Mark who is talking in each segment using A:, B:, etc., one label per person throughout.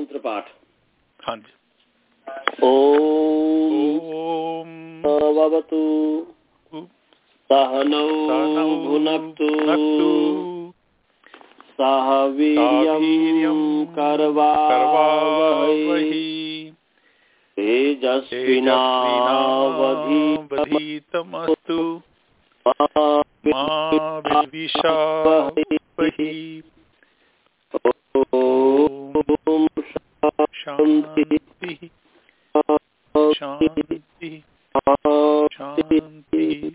A: मंत्र पाठ
B: हाँ जी।
A: ओम भवतु सहनौ भुनक्तु सह वीर्यं करवावहै। तेजस्विनावधीतमस्तु
B: मा विद्विषावहै। शान्तिः शान्तिः शान्तिः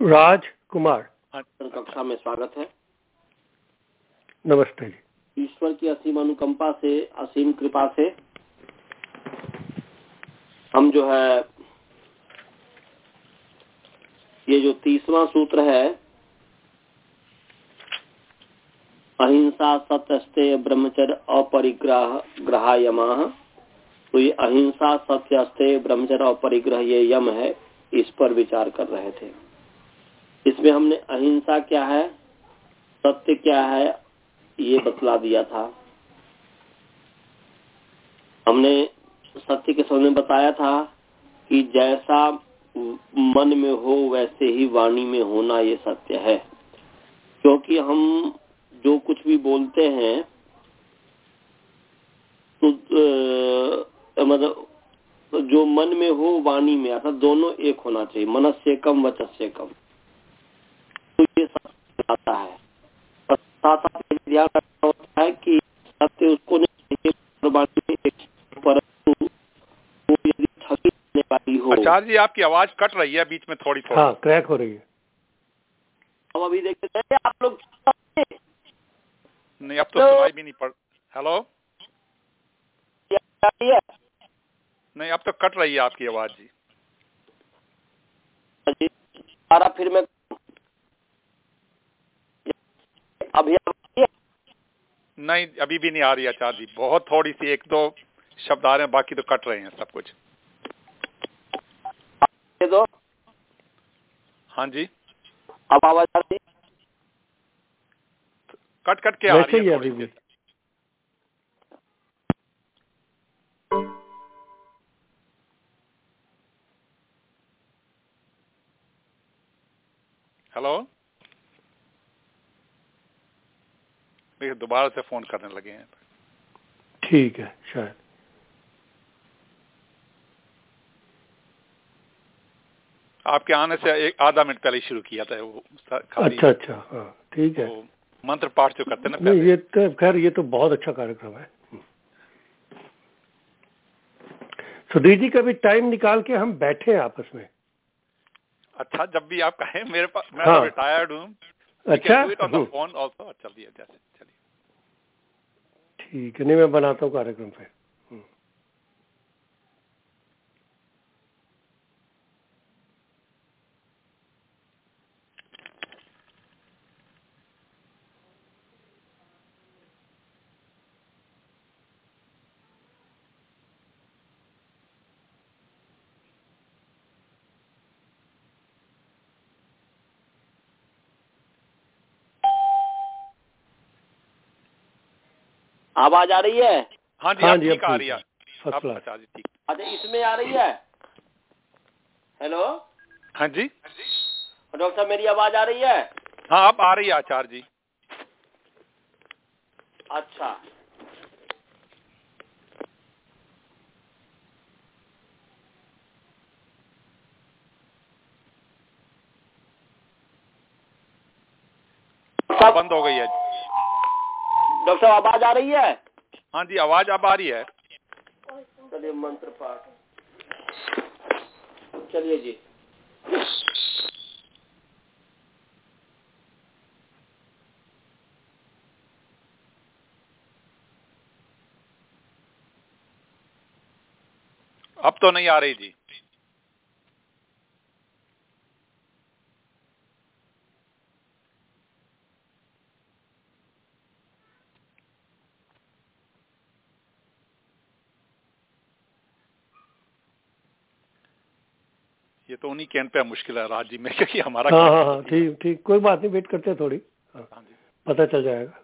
C: राज कुमार।
A: कक्षा में स्वागत है।
C: नमस्ते जी।
A: ईश्वर की असीम अनुकंपा से असीम कृपा से हम जो है ये जो तीसवा सूत्र है अहिंसा सत्य ब्रह्मचर्य अपरिग्रह ग्रहायमा। तो ये अहिंसा सत्य अस्ते ब्रह्मचर्य अपरिग्रह ये यम है, इस पर विचार कर रहे थे। इसमें हमने अहिंसा क्या है, सत्य क्या है, ये बतला दिया था। हमने सत्य के समय बताया था कि जैसा मन में हो, वैसे ही वाणी में होना ये सत्य है। क्योंकि हम जो कुछ भी बोलते हैं तो अ, मतलब जो मन में हो वाणी में अर्थात दोनों एक होना चाहिए मनस्य कम वचस्य कम। तो ये आता है। और साथ साथ ध्यान रखना होता है कि सत्य उसको नहीं परंतु वो यदि वाली हो
B: आचार्य जी आपकी आवाज़ कट रही है बीच में थोड़ी थोड़ी
C: हाँ क्रैक हो रही है।
A: हम अभी देखते हैं आप लोग
B: नहीं अब तो
A: तो-
B: सुनाई भी नहीं पड़ हेलो नहीं अब तो कट रही है आपकी आवाज़ जी।
A: सारा फिर मैं अभी?
B: नहीं अभी भी नहीं आ रही आचार्य जी। बहुत थोड़ी सी एक दो शब्द आ रहे हैं बाकी तो कट रहे हैं सब कुछ।
A: दो।
B: हाँ जी।
A: अब आवाज़ आ रही है?
B: कट कट के आ रही
C: है अभी
B: हेलो देखिए दोबारा से फ़ोन करने लगे हैं।
C: ठीक है शायद।
B: आपके आने से एक आधा मिनट पहले शुरू किया था वो
C: अच्छा अच्छा हाँ ठीक है।
B: वो मंत्र पाठ जो करते हैं ना
C: ये तो खैर ये तो बहुत अच्छा कार्यक्रम है। सुधीर जी कभी टाइम निकाल के हम बैठे हैं आपस में?
B: अच्छा जब भी आप कहें मेरे पास मैं
C: हाँ।
B: रिटायर्ड हूँ।
C: अच्छा?
B: फ़ोन ऑल्सो चलिए।
C: ठीक है नहीं मैं बनाता हूँ कार्यक्रम फिर।
A: आवाज़ आ रही है?
B: हाँ जी
C: हाँ जी,
B: आ रही है। अच्छा
A: अच्छा इसमें आ रही है? हेलो?
B: हाँ जी।
A: डॉक्टर साहब मेरी आवाज़ आ रही है?
B: हाँ अब आ रही है आचार्य जी।
A: अच्छा।
B: बंद हो गई है।
A: डॉक्टर साहब आवाज़ आ रही है?
B: हाँ जी आवाज़ अब आ रही है।
A: चलिए मंत्र पाठ। चलिए जी।
B: अब तो नहीं आ रही जी ये तो उन्हीं कैन पे मुश्किल है राज जी में क्योंकि हमारा
C: हाँ हाँ हाँ ठीक ठीक कोई बात नहीं वेट करते हैं थोड़ी। हाँ,
B: हाँ
C: पता चल जाएगा।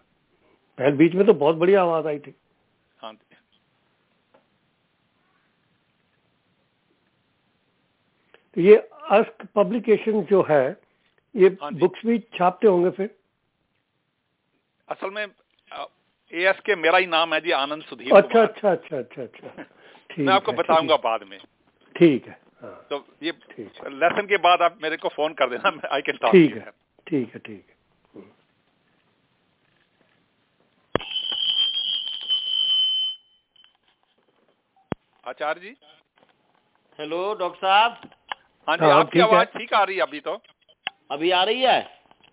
C: पहले बीच में तो बहुत बढ़िया आवाज़ आई थी।
B: हाँ जी।
C: तो ये अस्क पब्लिकेशन जो है ये
B: हाँ
C: बुक्स भी छापते होंगे फिर?
B: असल में ए एस के मेरा ही नाम है जी आनंद सुधीर
C: अच्छा अच्छा अच्छा अच्छा अच्छा।
B: मैं आपको बताऊँगा बाद में।
C: ठीक है हाँ।
B: तो ये लेसन के बाद आप मेरे को फ़ोन कर देना आई कैन टॉक
C: ठीक है ठीक है ठीक है।
B: आचार्य जी?
A: हेलो डॉक्टर साहब।
B: हाँ जी
C: हाँ,
B: आपकी आवाज़ ठीक आ रही है अभी तो?
A: अभी आ रही है?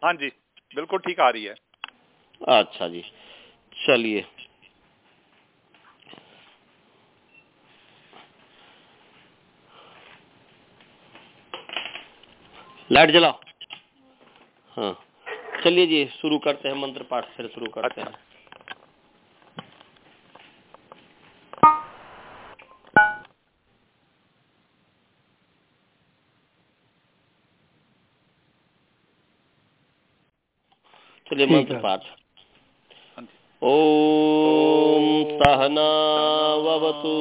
B: हाँ जी बिल्कुल ठीक आ रही है।
A: अच्छा जी चलिए। लाइट जलाओ। हाँ। चलिए जी शुरू करते हैं मंत्र पाठ फिर शुरू करते। हैं। चलिए मंत्र पाठ।
B: हाँ
A: ॐ सहनावतु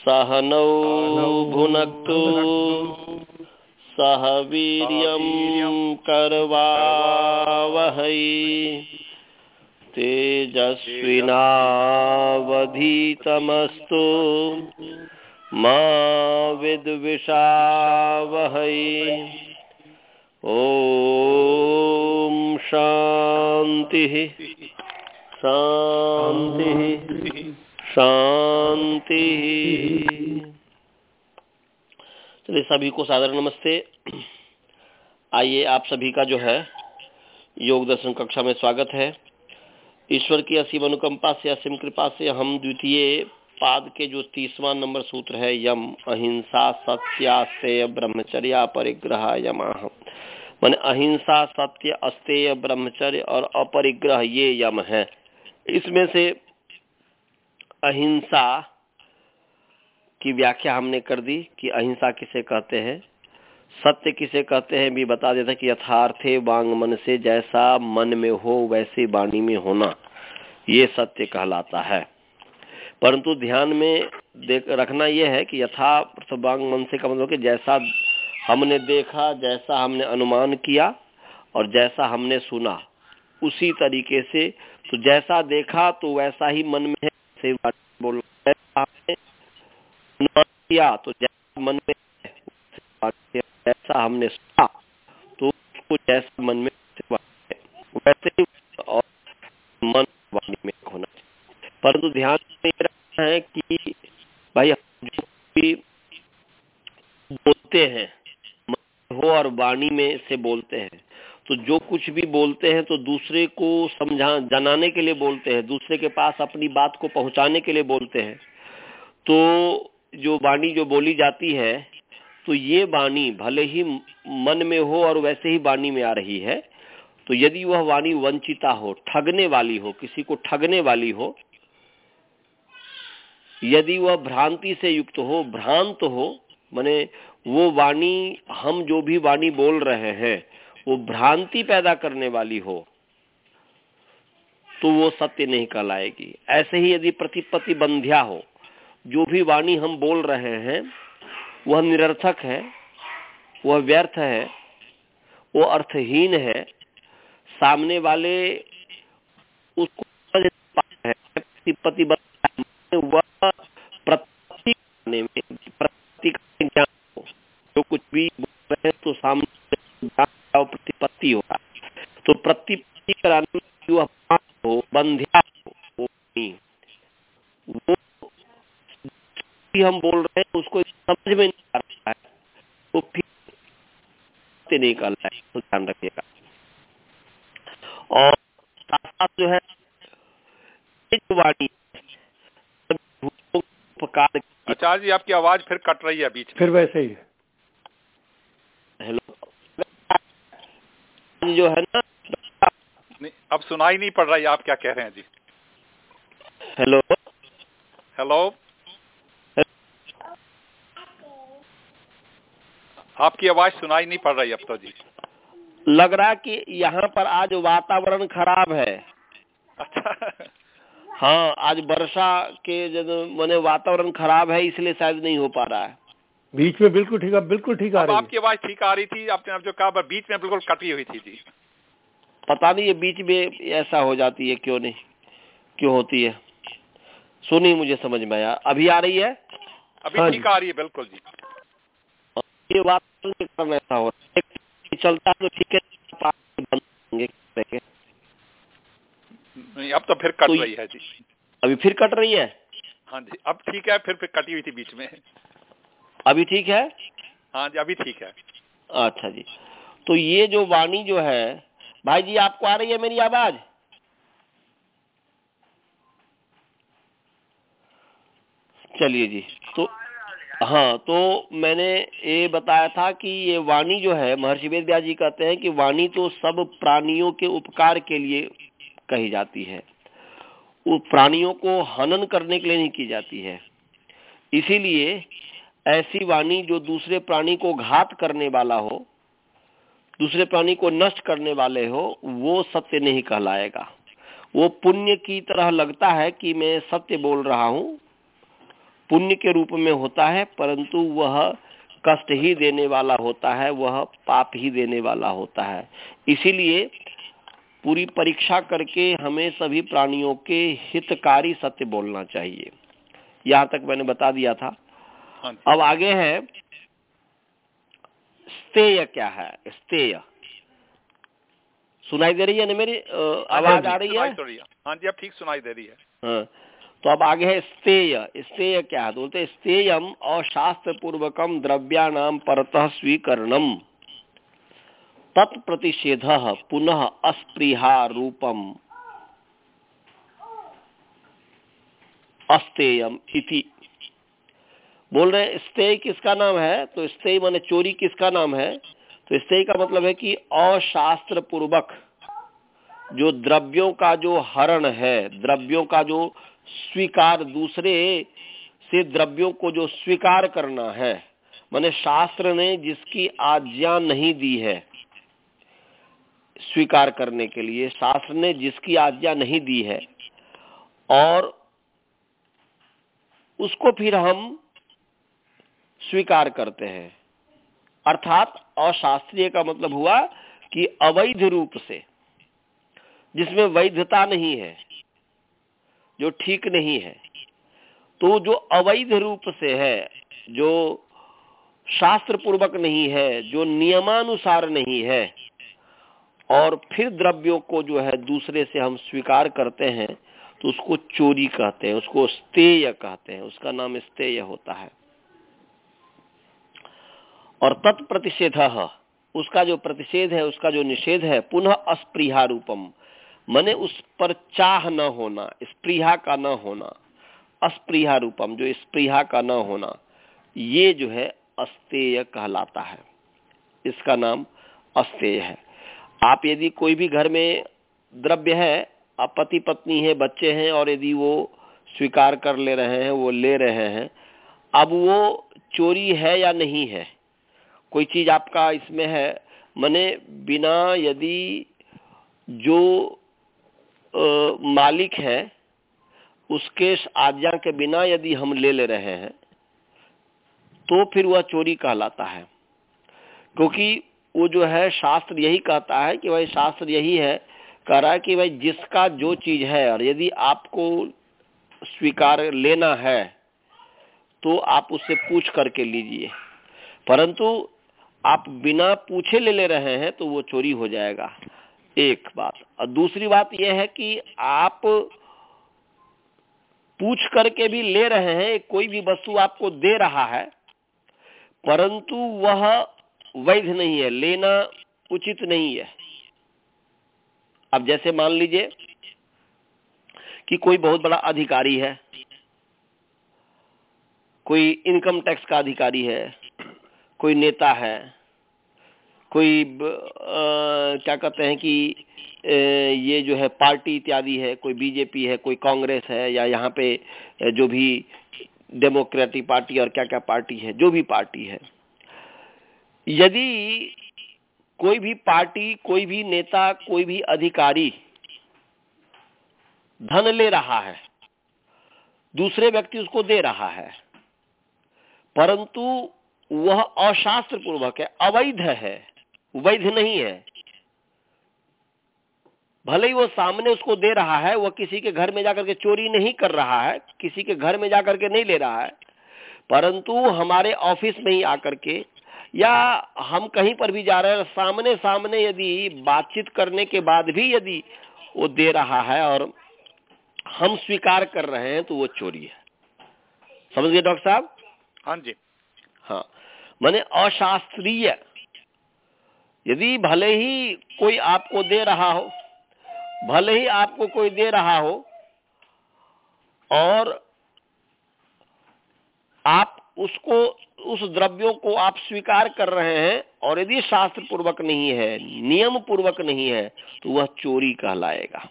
A: सहनौ भुनक्तु। सह वीर्यं करवावहै। तेजस्विनावधीतमस्तु मा विद्विषावहै। ॐ शान्तिः। शान्तिः। शांतिः चलिए सभी को सादर नमस्ते। आइए आप सभी का जो है योग दर्शन कक्षा में स्वागत है। ईश्वर की असीम अनुकंपा से, असीम कृपा से हम द्वितीय पाद के जो तीसवा नंबर सूत्र है, यम अहिंसा सत्यास्तेय ब्रह्मचर्या परिग्रह यमाह। मान अहिंसा सत्य अस्तेय ब्रह्मचर्य और अपरिग्रह ये यम है। इसमें से अहिंसा की व्याख्या हमने कर दी कि अहिंसा किसे कहते हैं? सत्य किसे कहते हैं? भी बता देता कि यथार्थे वांग मन से जैसा मन में हो, वैसे वाणी में होना, ये सत्य कहलाता है। परंतु ध्यान में देख, रखना यह है कि यथार्थ वांग मन से का मतलब कि जैसा हमने देखा, जैसा हमने अनुमान किया और जैसा हमने सुना, उसी तरीके से तो जैसा देखा तो वैसा ही मन में है से किया तो जैसा मन में जैसा हमने सुना तो उसको जैसा मन में वैसे ही और मन वाणी में होना परंतु ध्यान में रखना है कि भाई जो भी बोलते हैं, मन हो और वाणी में से बोलते हैं तो जो कुछ भी बोलते हैं तो दूसरे को समझा, जनाने के लिए बोलते हैं, दूसरे के पास अपनी बात को पहुँचाने के लिए बोलते हैं तो जो वाणी जो बोली जाती है तो ये वाणी भले ही मन में हो और वैसे ही वाणी में आ रही है तो यदि वह वाणी वंचिता हो, ठगने वाली हो, किसी को ठगने वाली हो, यदि वह भ्रांति से युक्त हो, भ्रांत हो, माने वो वाणी, हम जो भी वाणी बोल रहे हैं, वो भ्रांति पैदा करने वाली हो तो वो सत्य नहीं कहलाएगी। ऐसे ही यदि प्रतिपत्ति बंध्या हो जो भी वाणी हम बोल रहे हैं, वह निरर्थक है, वह व्यर्थ है, वो अर्थहीन है। सामने वाले उसको जो कुछ भी बोल रहे तो सामने प्रतिपत्ति हो रहा है। तो प्रतिपत्ति कराने में हो, बंध्या हो वो भी हम बोल रहे हैं उसको समझ में नहीं आ रहा है। तो फिर नहीं कर रहा है तो ध्यान रखिएगा। और साथ साथ जो है वाणी है, उपकार
B: आचार्य जी आपकी आवाज़ फिर कट रही है बीच
C: फिर वैसे ही।
A: हेलो। जो है ना
B: नहीं, अब सुनाई नहीं पड़ रही आप क्या कह रहे हैं जी?
A: हेलो।
B: हेलो। आपकी आवाज़ सुनाई नहीं पड़ रही अब तो जी।
A: लग रहा कि यहाँ पर आज वातावरण खराब है।
B: अच्छा।
A: हाँ आज वर्षा के जब मैंने वातावरण खराब है इसलिए शायद नहीं हो पा रहा है।
C: बीच में बिल्कुल ठीक है बिल्कुल ठीक आ रही है।
B: आपकी आवाज़ ठीक आ रही थी आपने अब जो कहा पर बीच में बिल्कुल कटी हुई थी जी।
A: पता नहीं ये बीच में ऐसा हो जाती है क्यों नहीं क्यों होती है। सुनी मुझे समझ में आया। अभी आ रही है?
B: अभी
C: हाँ
B: ठीक। आ रही है बिल्कुल जी।
A: ये वातावरण के कारण ऐसा हो रहा है चलता तो ठीक है
B: अब तो फिर कट
A: तो
B: रही है जी।
A: अभी फिर कट रही है?
B: हाँ जी अब ठीक है फिर फिर कटी हुई थी बीच में।
A: अभी ठीक है?
B: हाँ जी अभी ठीक है।
A: अच्छा जी। तो ये जो वाणी जो है भाई जी आपको आ रही है मेरी आवाज़? चलिए जी तो हाँ तो मैंने ये बताया था कि ये वाणी जो है, महर्षि वेद जी कहते हैं कि वाणी तो सब प्राणियों के उपकार के लिए कही जाती है। प्राणियों को हनन करने के लिए नहीं की जाती है। इसीलिए ऐसी वाणी जो दूसरे प्राणी को घात करने वाला हो, दूसरे प्राणी को नष्ट करने वाले हो, वो सत्य नहीं कहलाएगा। वो पुण्य की तरह लगता है कि मैं सत्य बोल रहा हूँ पुण्य के रूप में होता है परंतु वह कष्ट ही देने वाला होता है वह पाप ही देने वाला होता है। इसीलिए पूरी परीक्षा करके हमें सभी प्राणियों के हितकारी सत्य बोलना चाहिए। यहाँ तक मैंने बता दिया था।
B: हाँ
A: अब आगे है स्तेय क्या है? स्तेय। सुनाई दे रही है ना मेरी? आवाज़ आ रही है?
B: रही है। हाँ जी अब ठीक सुनाई दे रही है।
A: हाँ, तो अब आगे है स्तेय। स्तेय क्या है? तो बोलते स्तेयम अशास्त्र पूर्वकम द्रव्याणाम परतः स्वीकरणम। तत्प्रतिषेध पुनः अस्पृहा रूपम अस्तेयम इति। बोल रहे स्तेय किसका नाम है? तो स्तेय माने चोरी किसका नाम है? तो स्तेय का मतलब है कि अशास्त्र पूर्वक जो द्रव्यों का जो हरण है, द्रव्यों का जो स्वीकार दूसरे से द्रव्यों को जो स्वीकार करना है। माने शास्त्र ने जिसकी आज्ञा नहीं दी है स्वीकार करने के लिए, शास्त्र ने जिसकी आज्ञा नहीं दी है, और उसको फिर हम स्वीकार करते हैं। अर्थात अशास्त्रीय का मतलब हुआ कि अवैध रूप से, जिसमें वैधता नहीं है। जो ठीक नहीं है तो जो अवैध रूप से है, जो शास्त्र पूर्वक नहीं है, जो नियमानुसार नहीं है, और फिर द्रव्यों को जो है दूसरे से हम स्वीकार करते हैं तो उसको चोरी कहते हैं, उसको स्तेय कहते हैं, उसका नाम स्तेय होता है। और तत्प्रतिषेध, उसका जो प्रतिषेध है, उसका जो निषेध है, पुनः अस्पृहा रूपम मने उस पर चाह न होना स्पृहा का न होना अस्पृहा रूपम, जो स्पृहा का न होना, ये जो है अस्तेय कहलाता है। इसका नाम अस्तेय है। आप यदि कोई भी घर में द्रव्य है, आप पति पत्नी है, बच्चे हैं, और यदि वो स्वीकार कर ले रहे हैं, वो ले रहे हैं, अब वो चोरी है या नहीं है? कोई चीज़ आपका इसमें है, मने बिना यदि जो मालिक है, उसके आज्ञा के बिना यदि हम ले ले रहे हैं तो फिर वह चोरी कहलाता है। क्योंकि वो जो है, शास्त्र यही कहता है कि भाई शास्त्र यही है, कह रहा है कि भाई जिसका जो चीज़ है, और यदि आपको स्वीकार लेना है तो आप उससे पूछ करके लीजिए। परंतु आप बिना पूछे ले ले रहे हैं तो वो चोरी हो जाएगा। एक बात। और दूसरी बात यह है कि आप पूछ करके भी ले रहे हैं, कोई भी वस्तु आपको दे रहा है, परंतु वह वैध नहीं है, लेना उचित नहीं है। अब जैसे मान लीजिए कि कोई बहुत बड़ा अधिकारी है, कोई इनकम टैक्स का अधिकारी है, कोई नेता है कोई आ, क्या कहते हैं कि आ, ये जो है पार्टी इत्यादि है कोई बीजेपी है कोई कांग्रेस है या यहाँ पे जो भी डेमोक्रेटिक पार्टी और क्या क्या पार्टी है जो भी पार्टी है। यदि कोई भी पार्टी कोई भी नेता कोई भी अधिकारी धन ले रहा है दूसरे व्यक्ति उसको दे रहा है परंतु वह अशास्त्र पूर्वक है अवैध है वैध नहीं है। भले ही वो सामने उसको दे रहा है वह किसी के घर में जाकर के चोरी नहीं कर रहा है किसी के घर में जाकर के नहीं ले रहा है परंतु हमारे ऑफ़िस में ही आकर के या हम कहीं पर भी जा रहे हैं सामने सामने यदि बातचीत करने के बाद भी यदि वो दे रहा है और हम स्वीकार कर रहे हैं तो वो चोरी है। समझ गए डॉक्टर साहब?
B: हाँ जी।
A: हाँ। मैंने अशास्त्रीय यदि भले ही कोई आपको दे रहा हो भले ही आपको कोई दे रहा हो और आप उसको उस द्रव्यों को आप स्वीकार कर रहे हैं और यदि शास्त्र पूर्वक नहीं है नियम पूर्वक नहीं है तो वह चोरी कहलाएगा।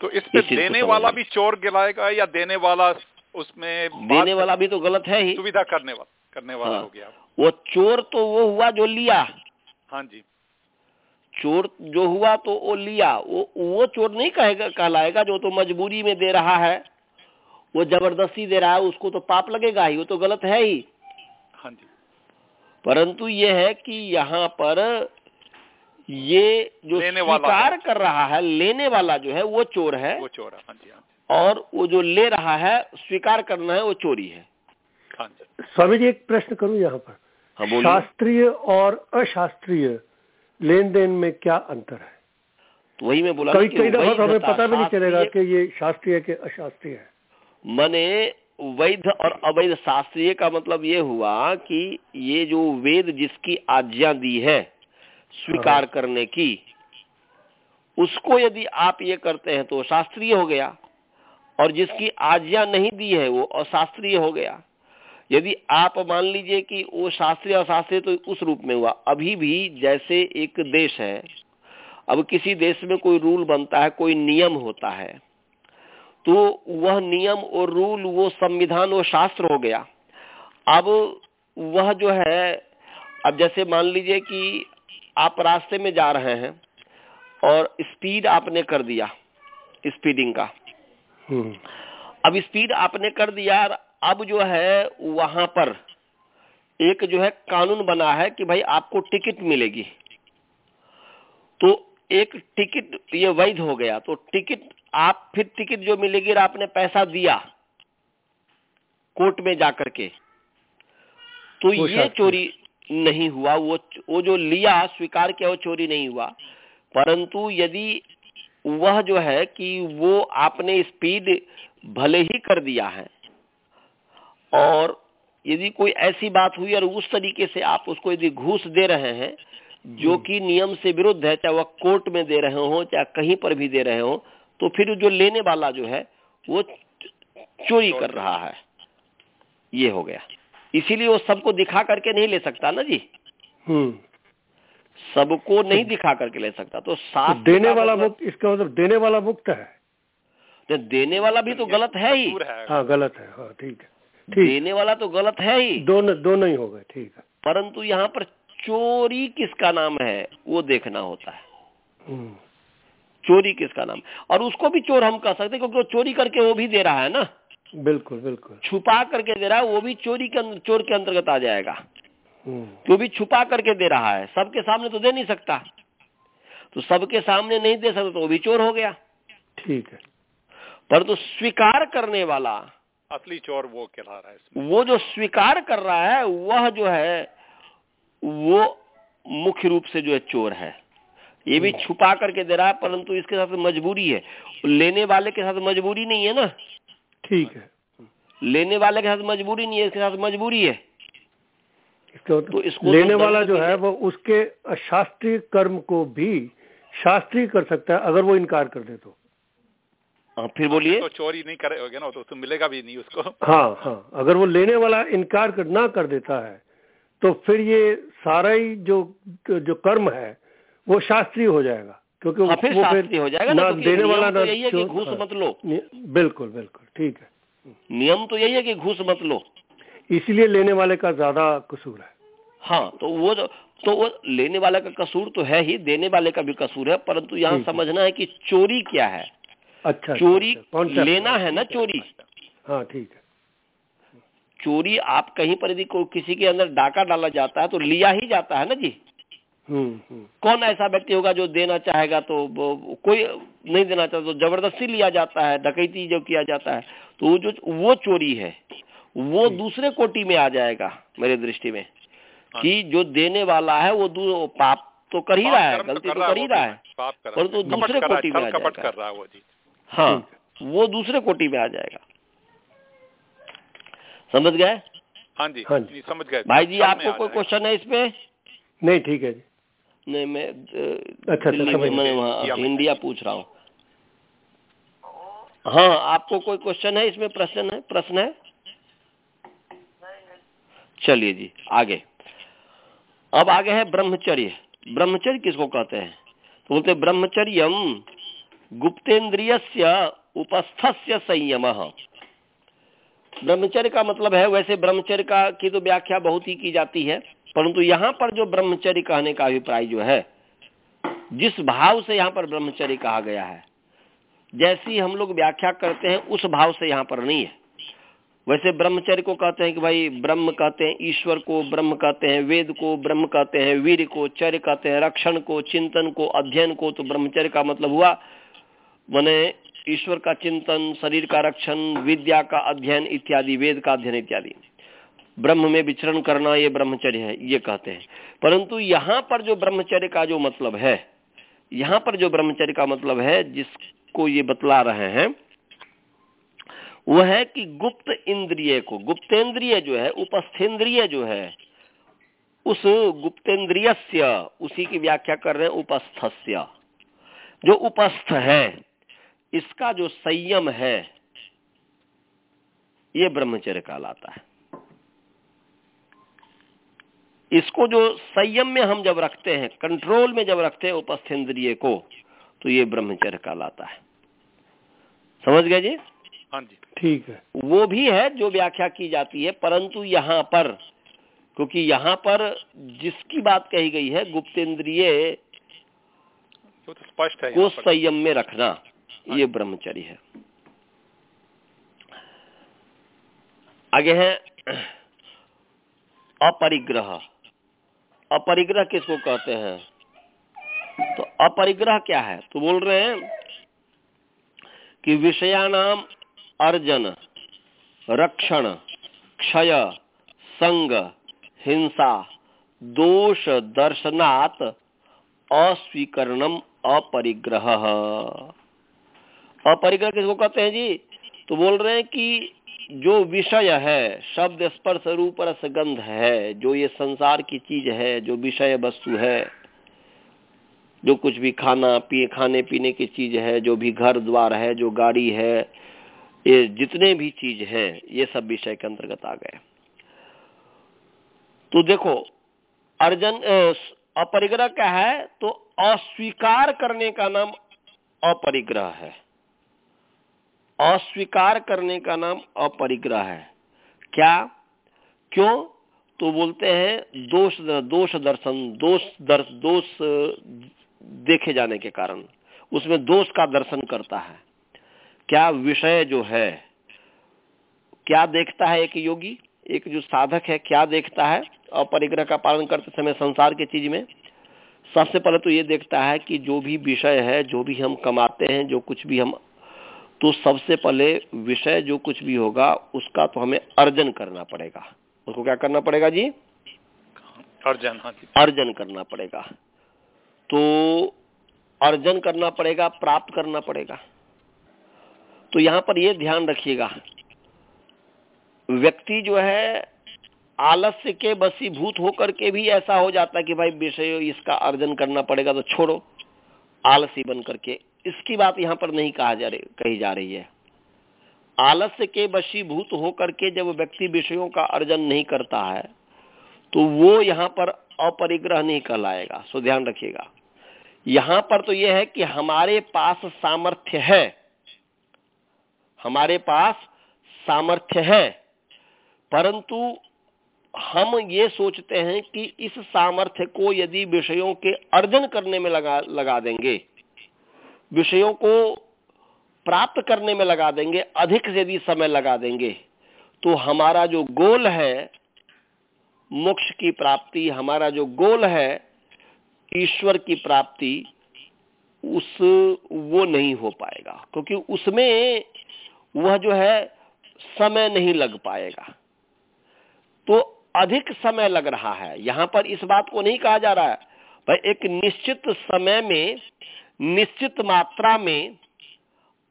B: तो इस पे
A: इस
B: देने वाला भी चोर गिलाएगा या देने वाला उसमें
A: देने वाला भी तो गलत है ही।
B: सुविधा करने वाला करने वाला
A: हाँ।
B: हो गया?
A: वो चोर तो वो हुआ जो लिया।
B: हाँ जी।
A: चोर जो हुआ तो वो लिया। वो वो चोर नहीं कहेगा कहलाएगा जो तो मजबूरी में दे रहा है। वो ज़बरदस्ती दे रहा है उसको तो पाप लगेगा ही वो तो गलत है ही।
B: हाँ जी।
A: परंतु ये है कि यहाँ पर ये जो
B: लेने वाला
A: स्वीकार कर रहा है लेने वाला जो है वो चोर है।
B: वो चोर है हाँ जी हाँ जी।
A: और वो जो ले रहा है स्वीकार करना है वो चोरी है।
B: हाँ जी।
C: स्वामी जी एक प्रश्न करूँ यहाँ पर। शास्त्रीय और अशास्त्रीय लेन देन में क्या अंतर है?
A: तो वही मैं बोला
C: कई कई दफ़ा तो हमें पता भी नहीं चलेगा कि ये शास्त्रीय के अशास्त्रीय है।
A: मने वैध और अवैध शास्त्रीय का मतलब ये हुआ कि ये जो वेद जिसकी आज्ञा दी है स्वीकार
C: हाँ।
A: करने की उसको यदि आप ये करते हैं तो शास्त्रीय हो गया और जिसकी आज्ञा नहीं दी है वो अशास्त्रीय हो गया। यदि आप मान लीजिए कि वो शास्त्रीय अशास्त्रीय तो उस रूप में हुआ अभी भी जैसे एक देश है अब किसी देश में कोई रूल बनता है कोई नियम होता है तो वह नियम और रूल वो संविधान वो शास्त्र हो गया। अब वह जो है अब जैसे मान लीजिए कि आप रास्ते में जा रहे हैं और स्पीड आपने कर दिया स्पीडिंग का।
C: हम्म,
A: अब स्पीड आपने कर दिया अब जो है वहाँ पर एक जो है कानून बना है कि भाई आपको टिकट मिलेगी। तो एक टिकट ये वैध हो गया तो टिकट आप फिर टिकट जो मिलेगी और आपने पैसा दिया कोर्ट में जाकर के तो ये चोरी नहीं हुआ वो वो जो लिया स्वीकार किया वो चोरी नहीं हुआ। परंतु यदि वह जो है कि वो आपने स्पीड भले ही कर दिया है और यदि कोई ऐसी बात हुई और उस तरीके से आप उसको यदि घूस दे रहे हैं जो कि नियम से विरुद्ध है चाहे वह कोर्ट में दे रहे हो चाहे कहीं पर भी दे रहे हो तो फिर जो लेने वाला जो है वो चोरी कर रहा है। ये हो गया। इसीलिए वो सबको दिखा करके नहीं ले सकता ना जी।
C: हम्म।
A: सबको नहीं दिखा करके ले सकता। तो
C: तो
A: साथ
C: देने वाला मुक्त इसका मतलब देने वाला मुक्त है?
A: तो देने वाला भी तो गलत है ही।
B: हाँ
C: गलत है। हाँ ठीक है।
A: देने वाला तो गलत है ही।
C: दोनों दोनों ही हो गए ठीक है।
A: परंतु यहाँ पर चोरी किसका नाम है वो देखना होता है।
C: हम्म,
A: चोरी किसका नाम? और उसको भी चोर हम कह सकते हैं क्योंकि वो चोरी करके वो भी दे रहा है ना।
C: बिल्कुल बिल्कुल।
A: छुपा करके दे रहा है वो भी चोरी के अंदर चोर के अंतर्गत आ जाएगा।
C: हम्म,
A: तो भी छुपा करके दे रहा है सबके सामने तो दे नहीं सकता। तो सबके सामने नहीं दे सकता तो वो भी चोर हो गया।
C: ठीक है।
A: परंतु स्वीकार करने वाला
B: असली चोर वो कहला रहा है इसमें।
A: वो जो स्वीकार कर रहा है वह जो है वो मुख्य रूप से जो है चोर है। ये भी छुपा करके दे रहा है परंतु इसके साथ मजबूरी है। लेने वाले के साथ मजबूरी नहीं है ना?
C: ठीक है।
A: लेने वाले के साथ मजबूरी नहीं है इसके साथ मजबूरी है।
C: इसका मतलब
A: तो इसको
C: लेने
A: तो
C: वाला जो है। वो उसके अशास्त्रीय कर्म को भी शास्त्रीय कर सकता है अगर वो इनकार कर दे तो।
A: फिर बोलिए।
B: तो चोरी नहीं करेगा ना तो, तो मिलेगा भी नहीं उसको।
C: हाँ हाँ अगर वो लेने वाला इनकार कर ना कर देता है तो फिर ये सारा ही जो जो कर्म है वो शास्त्रीय हो जाएगा क्योंकि
A: हाँ, फिर
C: वो
A: शास्त्रीय हो जाएगा ना,
C: ना देने वाला
A: तो
C: ना
A: यही है कि घूस
C: हाँ,
A: मत लो।
C: बिल्कुल बिल्कुल ठीक है।
A: नियम तो यही है कि घूस मत लो।
C: इसीलिए लेने वाले का ज़्यादा कसूर है।
A: हाँ तो वो तो वो लेने वाले का कसूर तो है ही देने वाले का भी कसूर है परंतु यहाँ समझना है कि चोरी क्या है।
C: अच्छा
A: चोरी
C: अच्छा,
A: लेना है ना चोरी?
C: हाँ। ठीक है।
A: चोरी आप कहीं पर यदि किसी के अंदर डाका डाला जाता है तो लिया ही जाता है ना जी?
C: हम्म हम्म।
A: कौन ऐसा व्यक्ति होगा जो देना चाहेगा तो कोई नहीं देना चाहता तो ज़बरदस्ती लिया जाता है डकैती जो किया जाता है तो वो जो वो चोरी है वो दूसरे कोटि में आ जाएगा मेरे दृष्टि में कि जो देने वाला है वो पाप तो कर ही रहा है
B: तो
A: गलती
B: कर
A: तो कर ही रहा है
B: भी, पाप कर रहा
A: परंतु
B: है। कपट
A: दूसरे
B: कर
A: कोटि में आ जाएगा।
B: है वो
A: दूसरे कोटि में आ जाएगा। समझ गए?
B: हाँ जी
C: हाँ जी।
B: समझ गए।
A: भाई जी आपको कोई क्वेश्चन है इसमें
C: नहीं ठीक है जी।
A: नहीं मैं
C: अच्छा,
A: मैं वहाँ
B: इंडिया
A: पूछ रहा हूँ। हाँ आपको कोई क्वेश्चन है इसमें? प्रश्न है? प्रश्न है? चलिए जी आगे। अब आगे है ब्रह्मचर्य। ब्रह्मचर्य किसको कहते हैं? तो बोलते हैं ब्रह्मचर्यम। गुप्तेन्द्रिय उपस्थस्य संयम। ब्रह्मचर्य का मतलब है, वैसे ब्रह्मचर्य का की तो व्याख्या बहुत ही की जाती है, परंतु यहाँ पर जो ब्रह्मचर्य कहने का अभिप्राय जो है, जिस भाव से यहाँ पर ब्रह्मचर्य कहा गया है, जैसी हम लोग व्याख्या करते हैं, उस भाव से यहाँ पर नहीं है। वैसे ब्रह्मचर्य को कहते हैं कि भाई, ब्रह्म कहते हैं, ईश्वर को ब्रह्म कहते हैं, वेद को ब्रह्म कहते हैं, वीर को चर्य कहते हैं, रक्षण को, चिंतन को, अध्ययन को तो ब्रह्मचर्य का मतलब हुआ माने ईश्वर का चिंतन, शरीर का रक्षण, विद्या का अध्ययन इत्यादि, वेद का अध्ययन इत्यादि। ब्रह्म में विचरण करना ये ब्रह्मचर्य है, ये कहते हैं। परंतु यहाँ पर जो ब्रह्मचर्य का जो मतलब है, यहाँ पर जो ब्रह्मचर्य का मतलब है, जिसको ये बतला रहे हैं, वह है कि गुप्त इंद्रिय को, गुप्तेंद्रिय जो है, उपस्थेंद्रिय जो है, उस गुप्तेंद्रिय उसी की व्याख्या कर रहे हैं, उपस्थस्य। जो उपस्थ है इसका जो संयम है ये ब्रह्मचर्य कहलाता है। इसको जो संयम में हम जब रखते हैं कंट्रोल में जब रखते हैं उपस्थ इंद्रिय को तो ये ब्रह्मचर्य कहलाता है। समझ गए जी?
B: हाँ जी।
C: ठीक है।
A: वो भी है जो व्याख्या की जाती है परंतु यहाँ पर क्योंकि यहाँ पर जिसकी बात कही गई है गुप्तेंद्रिय
B: वो तो स्पष्ट है
A: को संयम में रखना। ये ब्रह्मचर्य है। आगे है, अपरिग्रह। अपरिग्रह किसको कहते हैं? तो अपरिग्रह क्या है? तो बोल रहे हैं कि विषयानाम अर्जन, रक्षण, क्षय, संग, हिंसा, दोष दर्शनात् अस्वीकरणम अपरिग्रह। अपरिग्रह किसको कहते हैं जी? तो बोल रहे हैं कि जो विषय है, शब्द स्पर्श रूप रस गंध है, जो ये संसार की चीज़ है, जो विषय वस्तु है, जो कुछ भी खाना पिए खाने पीने की चीज़ है, जो भी घर द्वार है, जो गाड़ी है, ये जितने भी चीज़ हैं, ये सब विषय के अंतर्गत आ गए। तो देखो, अर्जन अपरिग्रह क्या है? तो अस्वीकार करने का नाम अपरिग्रह है। अस्वीकार करने का नाम अपरिग्रह है। क्या? क्यों? तो बोलते हैं, दोष दोष दर्शन, दोष दर्श दोष, देखे जाने के कारण। उसमें दोष का दर्शन करता है। क्या विषय जो है, क्या देखता है एक योगी? एक जो साधक है, क्या देखता है अपरिग्रह का पालन करते समय संसार के चीज़ में? सबसे पहले तो ये देखता है कि जो भी विषय है, जो भी हम कमाते हैं, जो कुछ भी हम तो सबसे पहले विषय जो कुछ भी होगा उसका तो हमें अर्जन करना पड़ेगा। उसको क्या करना पड़ेगा जी?
B: अर्जन हाँ जी।
A: अर्जन करना पड़ेगा। तो अर्जन करना पड़ेगा प्राप्त करना पड़ेगा। तो यहाँ पर यह ध्यान रखिएगा। व्यक्ति जो है आलस्य के बसीभूत होकर के भी ऐसा हो जाता है कि भाई विषय इसका अर्जन करना पड़ेगा तो छोड़ो। आलसी बन करके इसकी बात यहाँ पर नहीं कहा जा रही, कही जा रही है। आलस्य के वशीभूत होकर के जब व्यक्ति विषयों का अर्जन नहीं करता है तो वो यहाँ पर अपरिग्रह नहीं कहलाएगा। सो ध्यान रखिएगा। यहाँ पर तो यह है कि हमारे पास सामर्थ्य है। हमारे पास सामर्थ्य है, परंतु हम ये सोचते हैं कि इस सामर्थ्य को यदि विषयों के अर्जन करने में लगा लगा देंगे विषयों को प्राप्त करने में लगा देंगे, अधिक यदि समय लगा देंगे। तो हमारा जो गोल है, मोक्ष की प्राप्ति, हमारा जो गोल है, ईश्वर की प्राप्ति, उस, वो नहीं हो पाएगा। क्योंकि उसमें वह जो है, समय नहीं लग पाएगा। तो अधिक समय लग रहा है। यहाँ पर इस बात को नहीं कहा जा रहा है। भाई, एक निश्चित समय में निश्चित मात्रा में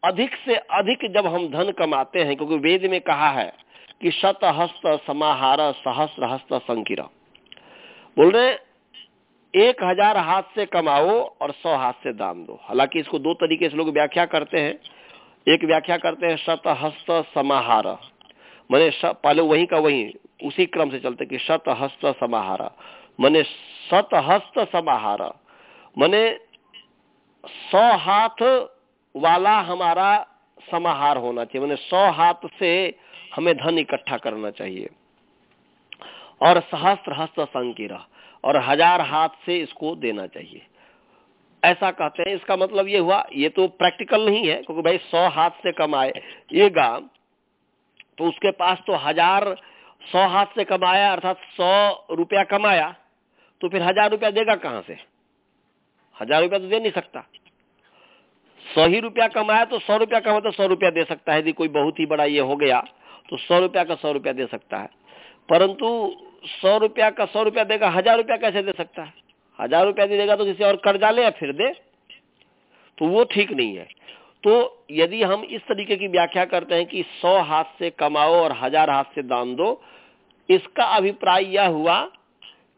A: अधिक से अधिक जब हम धन कमाते हैं, क्योंकि वेद में कहा है कि शत हस्त समाहार सहस्र हस्त संकिरा बोल रहे, एक हज़ार हाथ से कमाओ और सौ हाथ से दान दो। हालाँकि इसको दो तरीके से लोग व्याख्या करते हैं। एक व्याख्या करते हैं शत हस्त समाहार। मैंने पहले वही का वही, उसी क्रम से चलते कि शत हस्त समाहार। मैंने शत हस्त समाहार। मैंने सौ हाथ वाला हमारा समाहार होना चाहिए। मैंने सौ हाथ से हमें धन इकट्ठा करना चाहिए। और सहस्त्र हस्त संकीरा और हज़ार हाथ से इसको देना चाहिए। ऐसा कहते हैं। इसका मतलब ये हुआ, ये तो प्रैक्टिकल नहीं है, क्योंकि भाई सौ हाथ से कमाएगा तो उसके पास तो हज़ार, सौ हाथ से कमाया, अर्थात सौ रुपया कमाया तो फिर हज़ार रुपया देगा कहाँ से? हज़ार रुपया तो दे नहीं सकता। सौ ही रुपया कमाया तो सौ रुपया कमा तो सौ रुपया दे सकता है। यदि कोई बहुत ही बड़ा ये हो गया तो सौ रुपया का सौ रुपया दे सकता है। परंतु सौ रुपया का सौ रुपया देगा, हज़ार रुपया कैसे दे सकता है? हज़ार रुपया दे देगा तो किसी और कर्जा ले या फिर दे। तो वो ठीक नहीं है। तो यदि हम इस तरीके की व्याख्या करते हैं कि सौ हाथ से कमाओ और हज़ार हाथ से दान दो, इसका अभिप्राय यह हुआ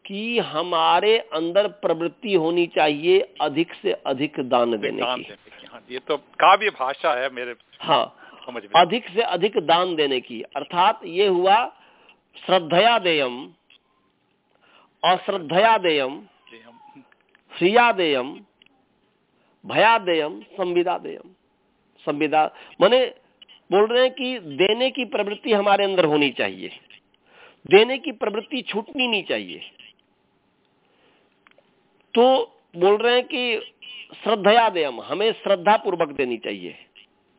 A: कि हमारे अंदर प्रवृत्ति होनी चाहिए अधिक से अधिक दान देने
B: दान
A: की।
B: देने हाँ ये तो काव्य भाषा है मेरे
A: हाँ
B: समझ में।
A: अधिक से अधिक दान देने की। अर्थात ये हुआ श्रद्धया देयम अश्रद्धया देयम श्रिया देयम भया देयम संविदा देयम संविदा माने बोल रहे हैं कि देने की प्रवृत्ति हमारे अंदर होनी चाहिए। देने की प्रवृत्ति छूटनी नहीं चाहिए। तो बोल रहे हैं कि श्रद्धया देयम, हमें श्रद्धा पूर्वक देनी चाहिए।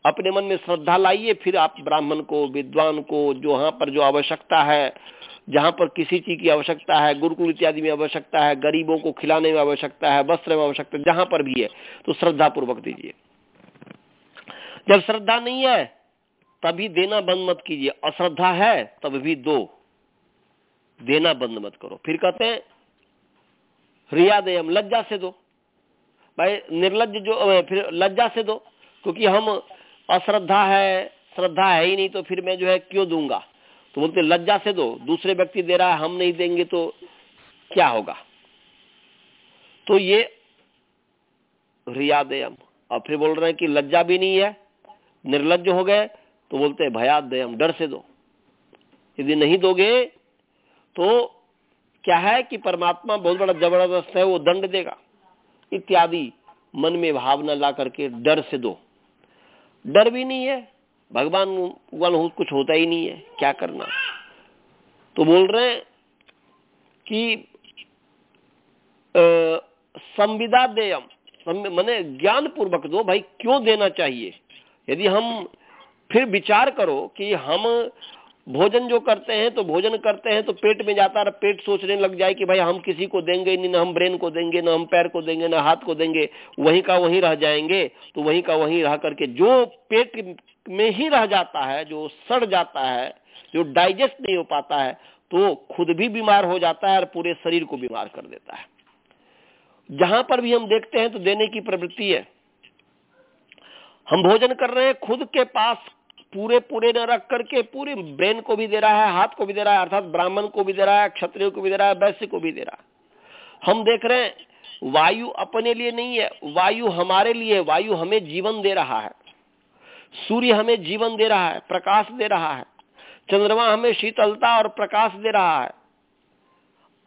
A: अपने मन में श्रद्धा लाइए, फिर आप ब्राह्मण को, विद्वान को जहाँ पर जो आवश्यकता है, जहाँ पर किसी चीज़ की आवश्यकता है, गुरुकुल इत्यादि में आवश्यकता है, गरीबों को खिलाने में आवश्यकता है, वस्त्र में आवश्यकता है, जहाँ पर भी है तो श्रद्धा पूर्वक दीजिए। जब श्रद्धा नहीं है, तभी देना बंद मत कीजिए। अश्रद्धा है, तब भी दो। देना बंद मत करो। फिर कहते हैं रिया देयम लज्जा से दो। भाई निर्लज जो फिर लज्जा से दो, क्योंकि हम अश्रद्धा है, श्रद्धा है ही नहीं तो फिर मैं जो है क्यों दूँगा? तो बोलते, लज्जा से दो, दूसरे व्यक्ति दे रहा है, हम नहीं देंगे तो क्या होगा? तो ये रियादयम और फिर बोल रहे हैं कि लज्जा भी नहीं है निर्लज हो गए तो बोलते भयादयम डर से दो। यदि नहीं दोगे तो क्या है कि परमात्मा बहुत बड़ा ज़बरदस्त है, वो दंड देगा। इत्यादि मन में भावना ला करके डर से दो। डर भी नहीं है, भगवान वन कुछ होता ही नहीं है, क्या करना? तो बोल रहे हैं कि संविदा देयम मैंने ज्ञान पूर्वक दो, भाई क्यों देना चाहिए? यदि हम फिर विचार करो कि हम भोजन जो करते हैं तो भोजन करते हैं तो पेट में जाता है पेट सोचने लग जाए कि भाई हम किसी को देंगे नहीं, ना हम ब्रेन को देंगे, ना हम पैर को देंगे, ना हाथ को देंगे, वहीं का वहीं रह जाएँगे तो वहीं का वहीं रह करके जो पेट में ही रह जाता है, जो सड़ जाता है, जो डाइजेस्ट नहीं हो पाता है तो खुद भी बीमार हो जाता है और पूरे शरीर को बीमार कर देता है। जहाँ पर भी हम देखते हैं तो देने की प्रवृत्ति है। हम भोजन कर रहे हैं, खुद के पास पूरे पूरे न रख करके पूरे ब्रेन को भी दे रहा है, हाथ को भी दे रहा है, अर्थात ब्राह्मण को भी दे रहा है, क्षत्रिय को भी दे रहा है, वैश्य को भी दे रहा है। हम देख रहे हैं, वायु अपने लिए नहीं है, वायु हमारे लिए वायु हमें जीवन दे रहा है। सूर्य हमें जीवन दे रहा है, प्रकाश दे रहा है, चंद्रमा हमें शीतलता और प्रकाश दे रहा है।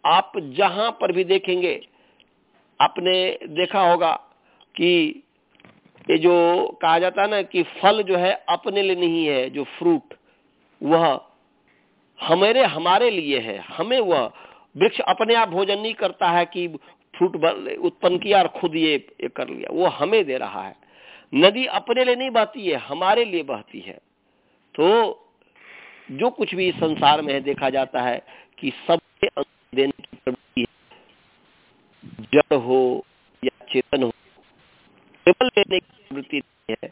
A: आप जहाँ पर भी देखेंगे, आपने देखा होगा कि ये जो कहा जाता है ना कि फल जो है अपने लिए नहीं है जो फ्रूट वह हमारे हमारे लिए है। हमें वह वृक्ष अपने आप भोजन नहीं करता है कि फ्रूट उत्पन्न किया और खुद ये, कर लिया। वो हमें दे रहा है। नदी अपने लिए नहीं बहती है हमारे लिए बहती है। तो जो कुछ भी संसार में है देखा जाता है कि सबसे देने की प्रवृत्ति जड़ हो या चेतन हो केवल लेने की प्रवृत्ति नहीं है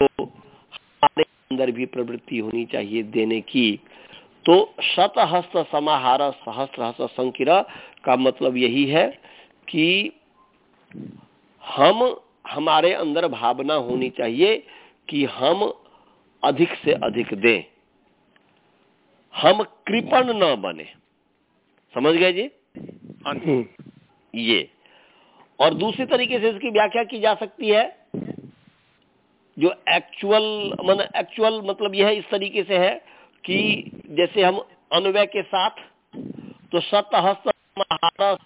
A: तो हमारे अंदर भी प्रवृत्ति होनी चाहिए देने की। तो शतहस्त समाहार सहस्त्र हस्त संकिर का मतलब यही है कि हम हमारे अंदर भावना होनी चाहिए कि हम अधिक से अधिक दें। हम कृपण न बने। समझ गए जी?
B: हाँ
A: ये। और दूसरी तरीके से इसकी व्याख्या की जा सकती है, जो एक्चुअल मतलब एक्चुअल मतलब यह इस तरीके से है कि जैसे हम अन्वय के साथ तो महार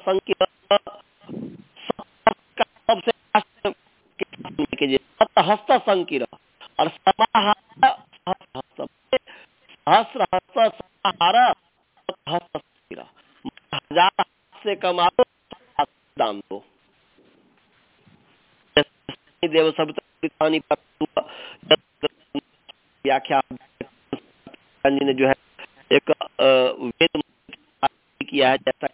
A: संकीर्ण सबसे संकीर्ण, और सहस्र, हस्त हस्त से कमा देव सब व्याख्या। जी ने जो है एक वेद किया है जैसा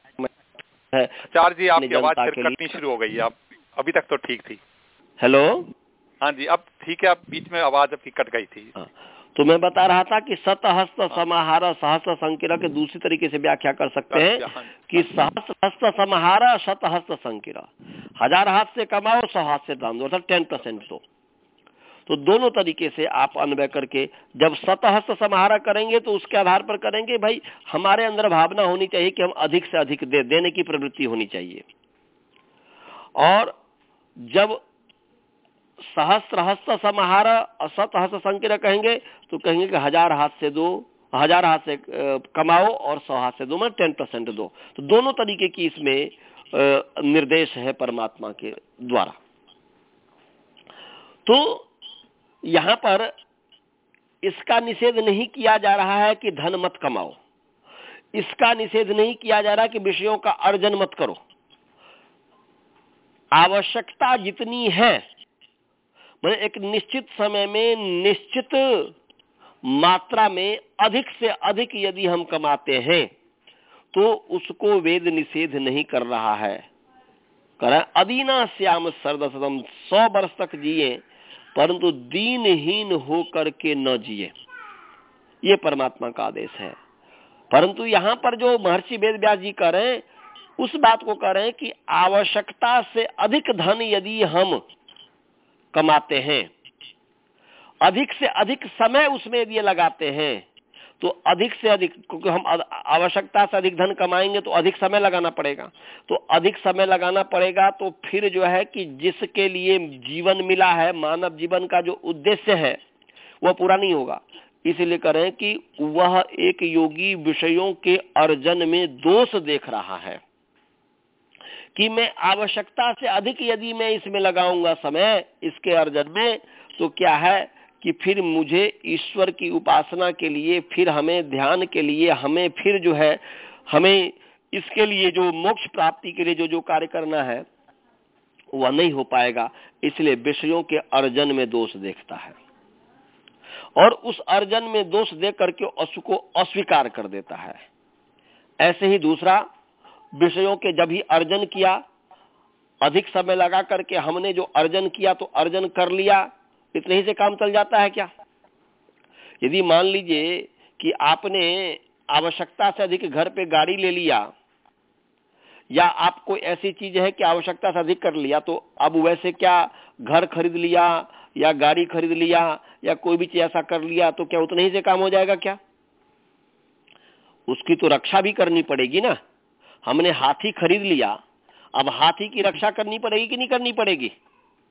A: है।
B: आचार्य जी आपकी आवाज़ फिर कटनी शुरू हो गई है। अब अभी तक तो ठीक थी।
A: हेलो?
B: हाँ जी अब ठीक है अब बीच में आवाज़ आपकी कट गई थी।
A: हाँ, तो मैं बता रहा था कि सतहस्त समाहार सहस्त्र संकीर्ण के दूसरी तरीके से व्याख्या कर सकते हैं
B: हाँ
A: कि सहस्त्र हस्त समाहार शतहस्त संकीर्ण। हज़ार हाथ से कमाओ सौ हाथ से दान दो अर्थात टेन परसेंट दो। तो दोनों तरीके से आप अनवय करके जब सतहस्त समाहारा करेंगे तो उसके आधार पर करेंगे भाई हमारे अंदर भावना होनी चाहिए कि हम अधिक से अधिक दे देने की प्रवृत्ति होनी चाहिए। और जब सहस्त्र हस्त समाहार और सतहस्त संकीर्ण कहेंगे तो कहेंगे कि हज़ार हाथ से दो, हज़ार हाथ से कमाओ और सौ हाथ से दो मतलब टेन परसेंट दो। तो दोनों तरीके की इसमें निर्देश है परमात्मा के द्वारा। तो यहाँ पर इसका निषेध नहीं किया जा रहा है कि धन मत कमाओ। इसका निषेध नहीं किया जा रहा कि विषयों का अर्जन मत करो। आवश्यकता जितनी है मतलब एक निश्चित समय में निश्चित मात्रा में अधिक से अधिक यदि हम कमाते हैं तो उसको वेद निषेध नहीं कर रहा है। कर, अदीना श्याम सरद सदम सौ वर्ष तक जिए, परंतु दीनहीन हो करके न जिए। ये परमात्मा का आदेश है। परंतु यहाँ पर जो महर्षि वेद व्यास जी हैं उस बात को हैं कि आवश्यकता से अधिक धन यदि हम कमाते हैं। अधिक से अधिक समय उसमें यदि लगाते हैं। तो अधिक से अधिक, क्योंकि हम आवश्यकता से अधिक धन कमाएँगे तो अधिक समय लगाना पड़ेगा। तो अधिक समय लगाना पड़ेगा तो फिर जो है कि जिसके लिए जीवन मिला है, मानव जीवन का जो उद्देश्य है वह पूरा नहीं होगा। इसलिए करें कि वह एक योगी विषयों के अर्जन में दोष देख रहा है। कि मैं आवश्यकता से अधिक यदि मैं इसमें लगाऊँगा समय इसके अर्जन में तो क्या है कि फिर मुझे ईश्वर की उपासना के लिए, फिर हमें ध्यान के लिए, हमें फिर जो है, हमें इसके लिए जो मोक्ष प्राप्ति के लिए जो जो कार्य करना है, वह नहीं हो पाएगा। इसलिए विषयों के अर्जन में दोष देखता है। और उस अर्जन में दोष देख करके उसको अस्वीकार कर देता है। ऐसे ही दूसरा विषयों के जब ही अर्जन किया, अधिक समय लगा करके हमने जो अर्जन किया तो अर्जन कर लिया, इतने ही से काम चल जाता है क्या? यदि मान लीजिए कि आपने आवश्यकता से अधिक घर पे गाड़ी ले लिया, या आप कोई ऐसी चीज़ है कि आवश्यकता से अधिक कर लिया तो अब वैसे क्या घर खरीद लिया, या गाड़ी खरीद लिया, या कोई भी चीज़ ऐसा कर लिया तो क्या उतने ही से काम हो जाएगा क्या? उसकी तो रक्षा भी करनी पड़ेगी ना। हमने हाथी खरीद लिया अब हाथी की रक्षा करनी पड़ेगी कि नहीं करनी पड़ेगी?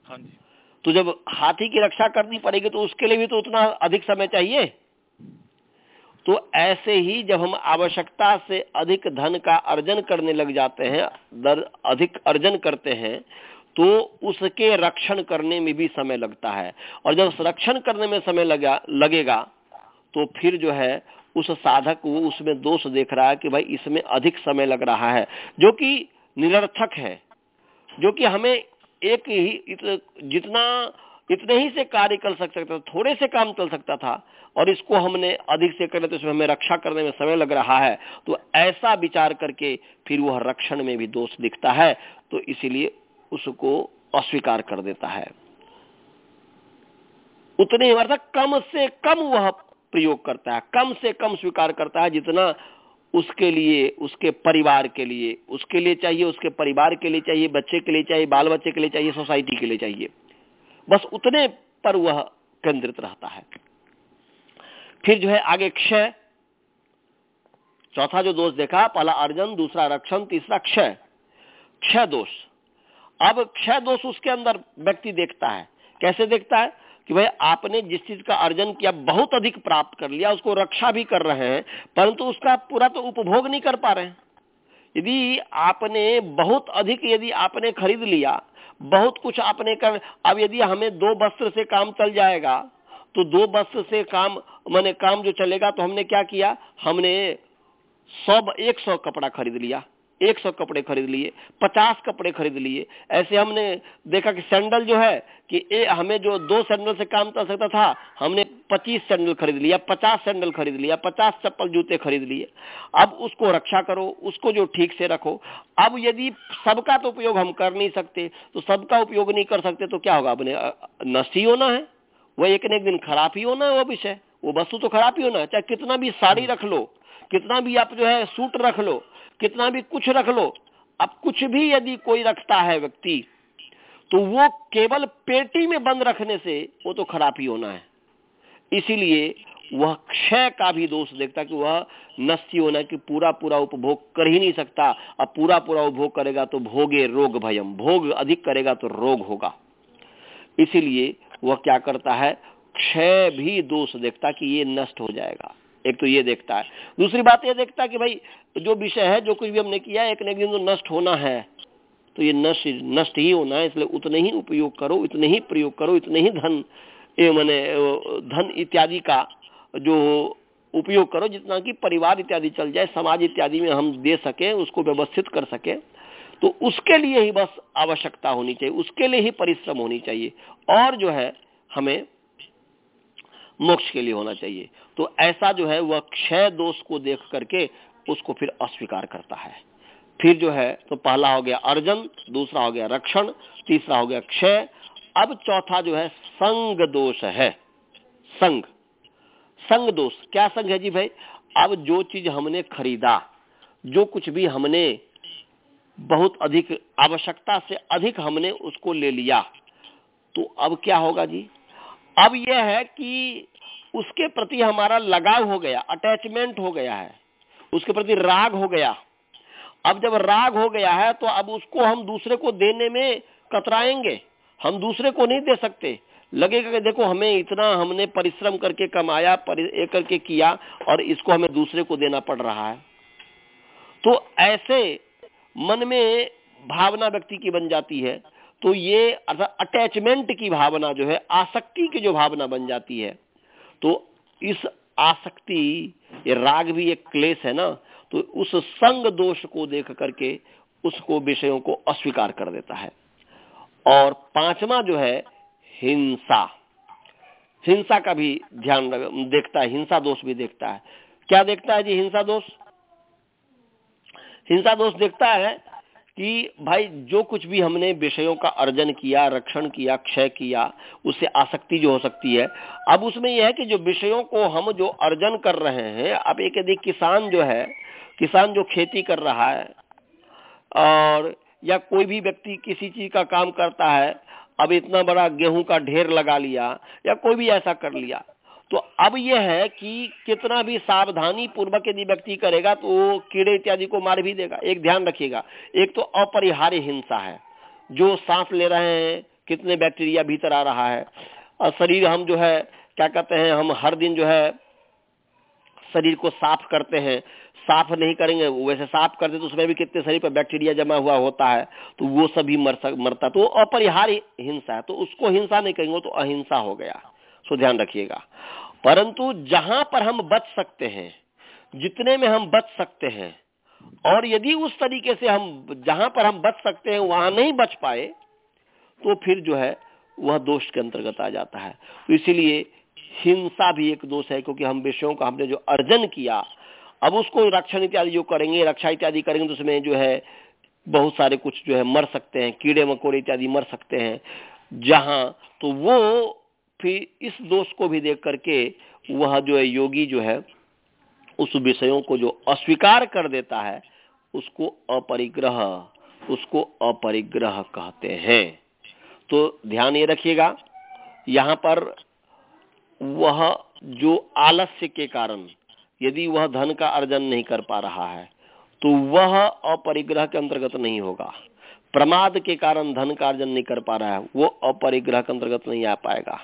B: हाँ जी।
A: तो जब हाथी की रक्षा करनी पड़ेगी तो उसके लिए भी तो उतना अधिक समय चाहिए। तो ऐसे ही जब हम आवश्यकता से अधिक धन का अर्जन करने लग जाते हैं दर अधिक अर्जन करते हैं तो उसके रक्षण करने में भी समय लगता है। और जब रक्षण करने में समय लगा लगेगा तो फिर जो है उस साधक वो उसमें दोष देख रहा है कि भाई इसमें अधिक समय लग रहा है जो कि निरर्थक है जो कि हमें एक ही इत, जितना इतने ही से कार्य कर सकता था थोड़े से काम चल सकता था और इसको हमने अधिक से करने तो इसमें हमें रक्षा करने में समय लग रहा है तो ऐसा विचार करके फिर वह रक्षण में भी दोष दिखता है तो इसीलिए उसको अस्वीकार कर देता है। उतने अर्थात कम से कम वह प्रयोग करता है, कम से कम स्वीकार करता है, जितना उसके लिए, उसके परिवार के लिए, उसके लिए चाहिए, उसके परिवार के लिए चाहिए, बच्चे के लिए चाहिए बाल बच्चे के लिए चाहिए, सोसाइटी के लिए चाहिए। बस उतने पर वह केंद्रित रहता है। फिर जो है आगे क्षय। चौथा जो दोष देखा, पहला अर्जन, दूसरा रक्षण, तीसरा क्षय। क्षय दोष। अब क्षय दोष उसके अंदर व्यक्ति देखता है। कैसे देखता है? कि भाई आपने जिस चीज़ का अर्जन किया, बहुत अधिक प्राप्त कर लिया, उसको रक्षा भी कर रहे हैं, परंतु उसका पूरा तो उपभोग नहीं कर पा रहे हैं। यदि आपने बहुत अधिक यदि आपने खरीद लिया, बहुत कुछ आपने कर, अब यदि हमें दो वस्त्र से काम चल जाएगा तो दो वस्त्र से काम, मैंने काम जो चलेगा तो हमने क्या किया? हमने सौ एक सौ कपड़ा खरीद लिया। एक सौ कपड़े खरीद लिए पचास कपड़े खरीद लिए। ऐसे हमने देखा कि सैंडल जो है कि ए, हमें जो दो सैंडल से काम चल सकता था हमने पच्चीस सैंडल खरीद लिया पचास सैंडल खरीद लिया पचास चप्पल जूते खरीद लिए। अब उसको रक्षा करो उसको जो ठीक से रखो। अब यदि सबका तो उपयोग हम कर नहीं सकते तो सबका उपयोग नहीं कर सकते तो क्या होगा? अपने नष्ट होना है। वह एक न एक दिन खराब ही होना है वो विषय वो वस्तु तो खराब ही होना है चाहे कितना भी साड़ी रख लो। कितना भी आप जो है सूट रख लो, कितना भी कुछ रख लो, अब कुछ भी यदि कोई रखता है व्यक्ति तो वो केवल पेटी में बंद रखने से वो तो खराब ही होना है। इसीलिए वह क्षय का भी दोष देखता कि वह नष्ट होना कि पूरा पूरा उपभोग कर ही नहीं सकता। अब पूरा पूरा उपभोग करेगा तो भोगे रोग भयम, भोग अधिक करेगा तो रोग होगा। इसीलिए वह क्या करता है, क्षय भी दोष देखता कि ये नष्ट हो जाएगा। एक तो ये देखता है। दूसरी बात ये देखता है कि भाई, जो विषय है, जो कुछ भी हमने किया एक न एक दिन तो नष्ट होना है। तो ये नष्ट नष्ट ही होना है, इसलिए उतने ही उपयोग करो, इतने ही प्रयोग करो, इतने ही धन मैंने धन इत्यादि का जो उपयोग करो, जितना कि परिवार इत्यादि चल जाए, समाज इत्यादि में हम दे सके, उसको व्यवस्थित कर सके तो उसके लिए ही बस आवश्यकता होनी चाहिए, उसके लिए ही परिश्रम होनी चाहिए। और जो है, हमें मोक्ष के लिए होना चाहिए। तो ऐसा जो है, वह क्षय दोष को देख करके उसको फिर अस्वीकार करता है। फिर जो है तो पहला हो गया अर्जन, दूसरा हो गया रक्षण, तीसरा हो गया क्षय। अब चौथा जो है, संग दोष है। संग। संग दोष। क्या संग है जी भाई? अब जो चीज़ हमने खरीदा, जो कुछ भी हमने बहुत अधिक आवश्यकता से अधिक हमने उसको ले लिया तो अब क्या होगा जी? अब यह है कि उसके प्रति हमारा लगाव हो गया अटैचमेंट हो गया है, उसके प्रति राग हो गया। अब जब राग हो गया है तो अब उसको हम दूसरे को देने में कतराएँगे। हम दूसरे को नहीं दे सकते। लगेगा कि देखो, हमें इतना हमने परिश्रम करके कमाया, पर करके किया, और इसको हमें दूसरे को देना पड़ रहा है। तो ऐसे मन में भावना व्यक्ति की बन जाती है। तो ये, अर्थात अटैचमेंट की भावना जो है, आसक्ति की जो भावना बन जाती है। तो इस आसक्ति, ये राग भी एक क्लेश है ना तो उस संग दोष को देख करके उसको विषयों को अस्वीकार कर देता है। और पांचवा जो है, हिंसा। हिंसा का भी ध्यान देखता है, हिंसा दोष भी देखता है। क्या देखता है जी हिंसा दोष? हिंसा दोष देखता है कि भाई, जो कुछ भी हमने विषयों का अर्जन किया, रक्षण किया, क्षय किया, उससे आसक्ति जो हो सकती है। अब उसमें यह है कि जो विषयों को हम जो अर्जन कर रहे हैं, अब एक यदि किसान जो है, किसान जो खेती कर रहा है, और या कोई भी व्यक्ति किसी चीज़ का काम करता है, अब इतना बड़ा गेहूँ का ढेर लगा लिया, या कोई भी ऐसा कर लिया तो अब यह है कि कितना भी सावधानी पूर्वक यदि व्यक्ति करेगा तो वो कीड़े इत्यादि को मार भी देगा। एक ध्यान रखिएगा। एक तो अपरिहार्य हिंसा है। जो सांस ले रहे हैं कितने बैक्टीरिया भीतर आ रहा है। और शरीर हम जो है क्या कहते हैं हम हर दिन जो है शरीर को साफ़ करते हैं। साफ़ नहीं करेंगे वैसे साफ़ करते तो उसमें भी कितने शरीर पर बैक्टीरिया जमा हुआ होता है तो वो सभी मर सक, मरता तो अपरिहार्य हिंसा है। तो उसको हिंसा नहीं कहेंगे तो अहिंसा हो गया। सो ध्यान रखिएगा। परंतु जहाँ पर हम बच सकते हैं, जितने में हम बच सकते हैं, और यदि उस तरीके से हम, जहाँ पर हम बच सकते हैं, वहाँ नहीं बच पाए तो फिर जो है, वह दोष के अंतर्गत आ जाता है। तो इसीलिए हिंसा भी एक दोष है, क्योंकि हम विषयों का हमने जो अर्जन किया, अब उसको रक्षण इत्यादि जो करेंगे, रक्षा इत्यादि करेंगे तो उसमें जो है, बहुत सारे कुछ जो है मर सकते हैं, कीड़े मकोड़े इत्यादि मर सकते हैं। जहाँ तो वो फिर इस दोष को भी देख करके वह जो है योगी जो है, उस विषयों को जो अस्वीकार कर देता है, उसको अपरिग्रह उसको अपरिग्रह कहते हैं। तो ध्यान ये रखिएगा, यहाँ पर वह जो आलस्य के कारण, यदि वह धन का अर्जन नहीं कर पा रहा है तो वह अपरिग्रह के अंतर्गत नहीं होगा। प्रमाद के कारण धन का अर्जन नहीं कर पा रहा है, वो अपरिग्रह के अंतर्गत नहीं आ पाएगा।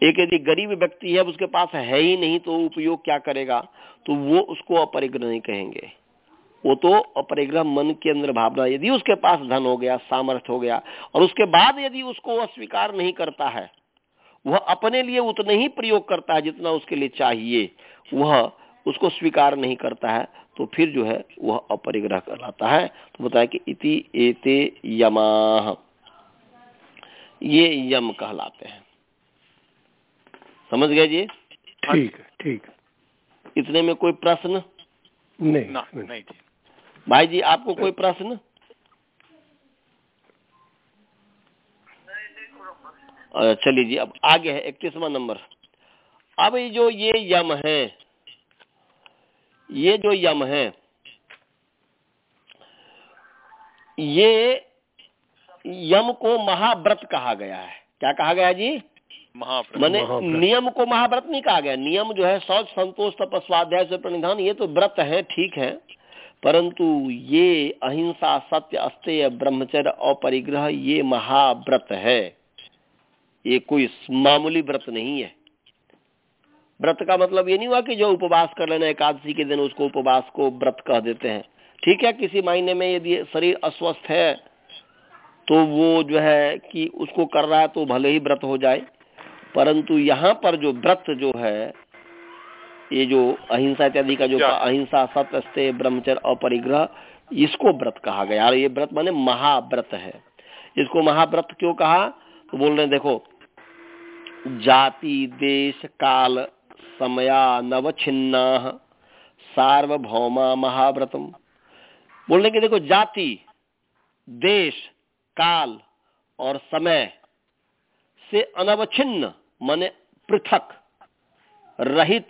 A: एक यदि गरीब व्यक्ति है उसके पास है ही नहीं तो उपयोग क्या करेगा? तो वो उसको अपरिग्रह नहीं कहेंगे। वो तो अपरिग्रह मन के अंदर भावना, यदि उसके पास धन हो गया, सामर्थ्य हो गया, और उसके बाद यदि उसको वह स्वीकार नहीं करता है, वह अपने लिए उतना ही प्रयोग करता है जितना उसके लिए चाहिए। वह उसको स्वीकार नहीं करता है तो फिर जो है, वह अपरिग्रह कहलाता है। तो बताया कि इति एते यमा। ये यम कहलाते हैं। समझ गए जी?
C: ठीक है ठीक
A: इतने में कोई प्रश्न?
C: नहीं
B: ना नहीं। जी।
A: भाई जी आपको कोई प्रश्न? चलिए जी अब आगे है इकतीसवा नंबर। अब ये जो ये यम है ये जो यम है ये यम को महाव्रत कहा गया है। क्या कहा गया जी? मैंने नियम को महाव्रत नहीं कहा गया। नियम जो है शौच संतोष तपस्वाध्याय से प्रणिधान ये तो व्रत है ठीक है। परंतु ये अहिंसा सत्य अस्तेय ब्रह्मचर्य और परिग्रह ये महाव्रत है। ये कोई मामूली व्रत नहीं है। व्रत का मतलब ये नहीं हुआ कि जो उपवास कर लेना एकादशी के दिन उसको उपवास को व्रत कह देते हैं। ठीक है किसी महीने में यदि शरीर अस्वस्थ है तो वो जो है कि उसको कर रहा है तो भले ही व्रत हो जाए। परंतु यहाँ पर जो व्रत जो है ये जो अहिंसा इत्यादि का जो अहिंसा सत्य ब्रह्मचर्य और परिग्रह इसको व्रत कहा गया। और ये व्रत माने महाव्रत है। इसको महाव्रत क्यों कहा? तो बोल रहे देखो जाति देश काल समया नवछिन्ना सार्वभौमा महाव्रतम। बोल रहे कि देखो जाति देश काल और समय से अनवच्छिन्न माने पृथक, रहित।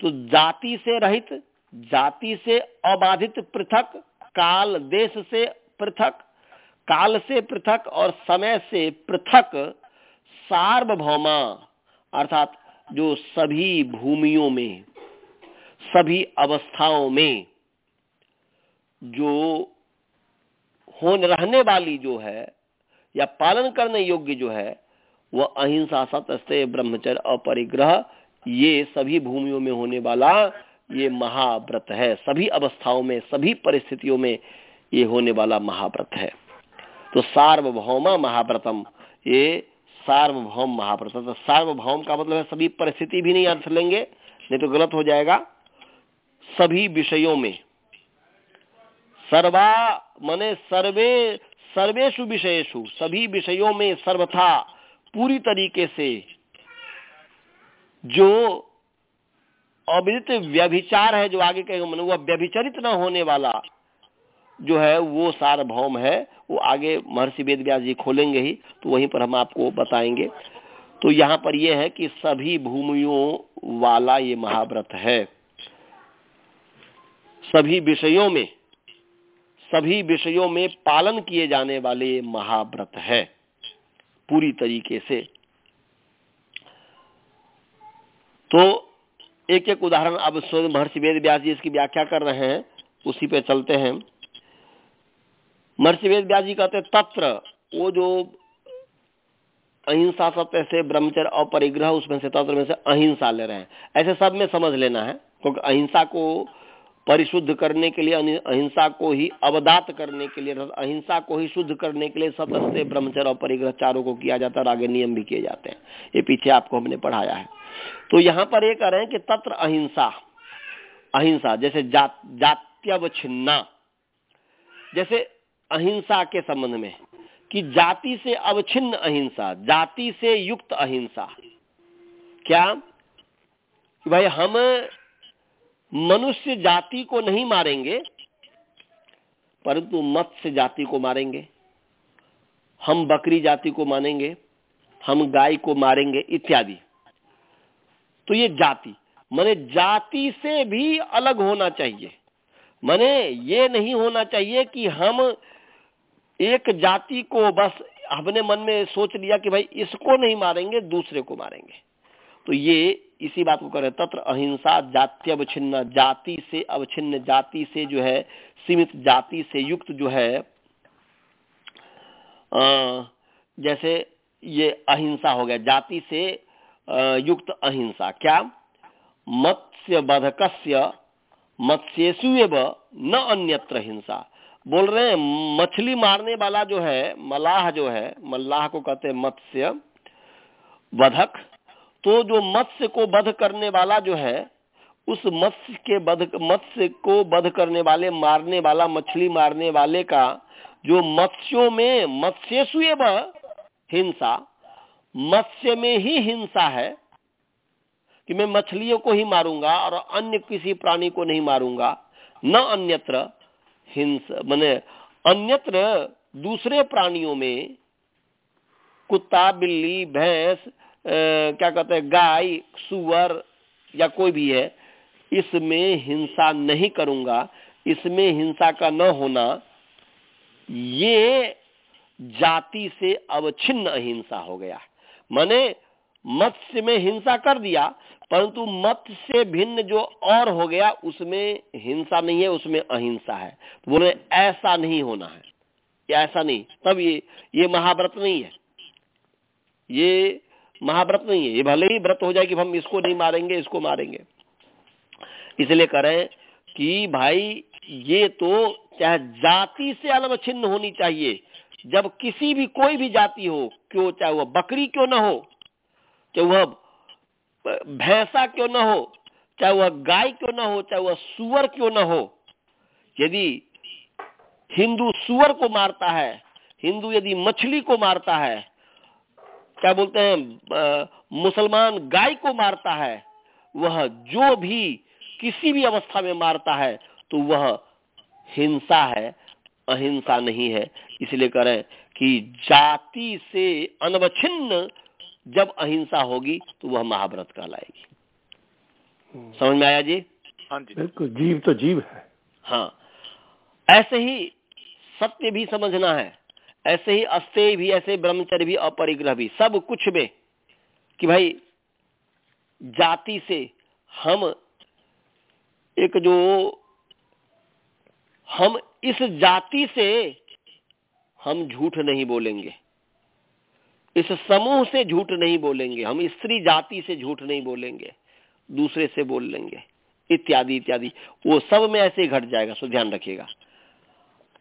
A: तो जाति से रहित, जाति से अबाधित पृथक, काल, देश से पृथक, काल से पृथक और समय से पृथक, सार्वभौमा, अर्थात जो सभी भूमियों में, सभी अवस्थाओं में, जो होने रहने वाली जो है, या पालन करने योग्य जो है वह अहिंसा सत्य ब्रह्मचर्य अपरिग्रह, ये सभी भूमियों में होने वाला ये महाव्रत है। सभी अवस्थाओं में, सभी परिस्थितियों में ये होने वाला महाव्रत है। तो सार्वभौमा महाव्रतम, ये सार्वभौम महाव्रत। तो सार्वभौम का मतलब है सभी परिस्थिति भी नहीं अर्थ लेंगे, नहीं तो गलत हो जाएगा। सभी विषयों में, सर्वा, मने सर्वे सर्वेशु विषयेशु सभी विषयों में सर्वथा पूरी तरीके से जो अविदित व्यभिचार है, जो आगे कहेंगे, मन वह व्यभिचरित न होने वाला जो है, वो सार्वभौम है, वो आगे महर्षि वेद व्यास जी खोलेंगे ही तो वहीं पर हम आपको बताएँगे। तो यहाँ पर यह है कि सभी भूमियों वाला ये महाव्रत है। सभी विषयों में, सभी विषयों में पालन किए जाने वाले महाव्रत है। पूरी तरीके से। तो एक एक उदाहरण अब स्वयं महर्षि वेद व्यास जी इसकी व्याख्या कर रहे हैं, उसी पे चलते हैं। महर्षि वेद व्यास जी कहते हैं, तत्र वो जो अहिंसा सत्य से ब्रह्मचर्य और परिग्रह उसमें से तत्र में से अहिंसा ले रहे हैं। ऐसे सब में समझ लेना है, क्योंकि अहिंसा को परिशुद्ध करने के लिए अहिंसा को ही अवदात करने के लिए, अहिंसा को ही शुद्ध करने के लिए सतस्ते ब्रह्मचर्य और परिग्रह चारों को किया जाता है आगे नियम भी किए जाते हैं। ये पीछे आपको हमने पढ़ाया है। तो यहाँ पर ये कह रहे हैं कि तत्र अहिंसा अहिंसा, जैसे जात जात्यवच्छिन्ना, जैसे अहिंसा के संबंध में कि जाति से अवच्छिन्न अहिंसा, जाति से युक्त अहिंसा। क्या? भाई, हम मनुष्य जाति को नहीं मारेंगे, परंतु मत्स्य जाति को मारेंगे। हम बकरी जाति को मानेंगे, हम गाय को मारेंगे, इत्यादि। तो ये जाति, माने जाति से भी अलग होना चाहिए। माने ये नहीं होना चाहिए कि हम एक जाति को बस हमने मन में सोच लिया कि भाई इसको नहीं मारेंगे, दूसरे को मारेंगे। तो ये इसी बात को करें तत्र अहिंसा जाति अवच्छिन्न जाति से अवच्छिन्न जाति से जो है सीमित जाति से युक्त जो है आ, जैसे ये अहिंसा हो गया जाति से युक्त अहिंसा। क्या? मत्स्य बधकस्य मत्स्यु न अन्यत्र हिंसा। बोल रहे हैं मछली मारने वाला जो है मलाह जो है मल्लाह को कहते हैं मत्स्य बधक। तो जो मत्स्य को बध करने वाला जो है, उस मत्स्य के बध मत्स्य को बध करने वाले, मारने वाला, मछली मारने वाले का जो मत्स्यों में मत्स्य हिंसा, मत्स्य में ही हिंसा है कि मैं मछलियों को ही मारूँगा और अन्य किसी प्राणी को नहीं मारूँगा। न अन्यत्र हिंसा, मैंने अन्यत्र दूसरे प्राणियों में कुत्ता, बिल्ली, भैंस क्या कहते हैं, गाय, सुअर या कोई भी है, इसमें हिंसा नहीं करूँगा, इसमें हिंसा का न होना, ये जाति से अवच्छिन्न अहिंसा हो गया। माने मत्स्य में हिंसा कर दिया, परंतु मत्स्य से भिन्न जो और हो गया, उसमें हिंसा नहीं है, उसमें अहिंसा है। बोले, ऐसा नहीं होना है। ऐसा नहीं, तब ये ये महाव्रत नहीं है। ये महाव्रत नहीं है। ये भले ही व्रत हो जाए कि हम इसको नहीं मारेंगे, इसको मारेंगे। इसलिए करें कि भाई, ये तो चाहे जाति से अलवच्छिन्न होनी चाहिए। जब किसी भी कोई भी जाति हो, क्यों चाहे वह बकरी क्यों ना हो, चाहे वह भैंसा क्यों ना हो, चाहे वह गाय क्यों ना हो, चाहे वह सुअर क्यों ना हो, यदि हिंदू सुअर को मारता है, हिंदू यदि मछली को मारता है क्या बोलते हैं मुसलमान गाय को मारता है वह जो भी किसी भी अवस्था में मारता है तो वह हिंसा है अहिंसा नहीं है। इसलिए करें कि जाति से अनवच्छिन्न जब अहिंसा होगी तो वह महाव्रत कहलाएगी। समझ में आया जी?
C: हाँ जी। बिल्कुल जीव तो जीव है।
A: हाँ। ऐसे ही सत्य भी समझना है। ऐसे ही अस्तेय भी, ऐसे ब्रह्मचर्य भी, अपरिग्रह भी, सब कुछ में कि भाई जाति से हम एक जो हम इस जाति से हम झूठ नहीं बोलेंगे। इस समूह से झूठ नहीं बोलेंगे। हम स्त्री जाति से झूठ नहीं बोलेंगे। दूसरे से बोल लेंगे। इत्यादि इत्यादि। वो सब में ऐसे ही घट जाएगा, सो ध्यान रखिएगा।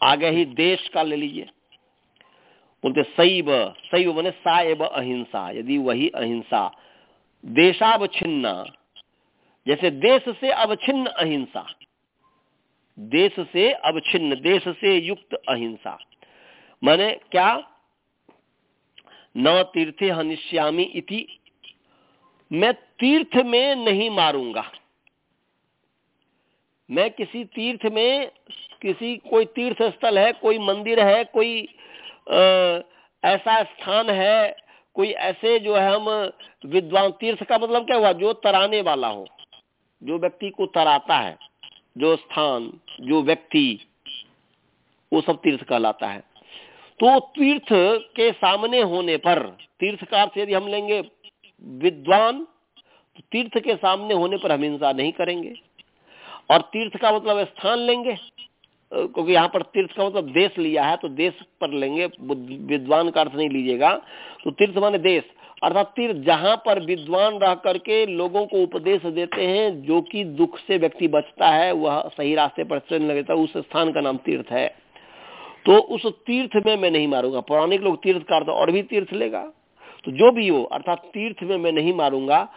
A: आगे ही देश का ले लीजिए। बोलते सैव सैव बने सा अहिंसा, यदि वही अहिंसा। देशावच्छिन्ना, जैसे देश से अवच्छिन्न अहिंसा। देश से अवच्छिन्न, देश से युक्त अहिंसा। माने क्या? न तीर्थे हनिष्यामी इति। मैं तीर्थ में नहीं मारूँगा। मैं किसी तीर्थ में, किसी कोई तीर्थ स्थल है, कोई मंदिर है, कोई ऐसा स्थान है, कोई ऐसे जो है हम विद्वान तीर्थ का मतलब क्या हुआ? जो तराने वाला हो, जो व्यक्ति को तराता है, जो स्थान, जो व्यक्ति, वो सब तीर्थ कहलाता है। तो तीर्थ के सामने होने पर तीर्थ का अर्थ यदि हम लेंगे विद्वान तो तीर्थ के सामने होने पर हम हिंसा नहीं करेंगे। और तीर्थ का मतलब स्थान लेंगे। क्योंकि यहाँ पर तीर्थ का मतलब देश लिया है तो देश पर लेंगे विद्वान का अर्थ नहीं लीजिएगा। तो तीर्थ माने देश। अर्थात तीर्थ जहाँ पर विद्वान रह करके लोगों को उपदेश देते हैं, जो कि दुख से व्यक्ति बचता है, वह सही रास्ते पर चलने लगता है उस स्थान का नाम तीर्थ है। तो उस तीर्थ में मैं नहीं मारूँगा। पौराणिक लोग तीर्थ का अर्थ और भी तीर्थ लेगा। तो जो भी हो, अर्थात तीर्थ में मैं नहीं मारूँगा।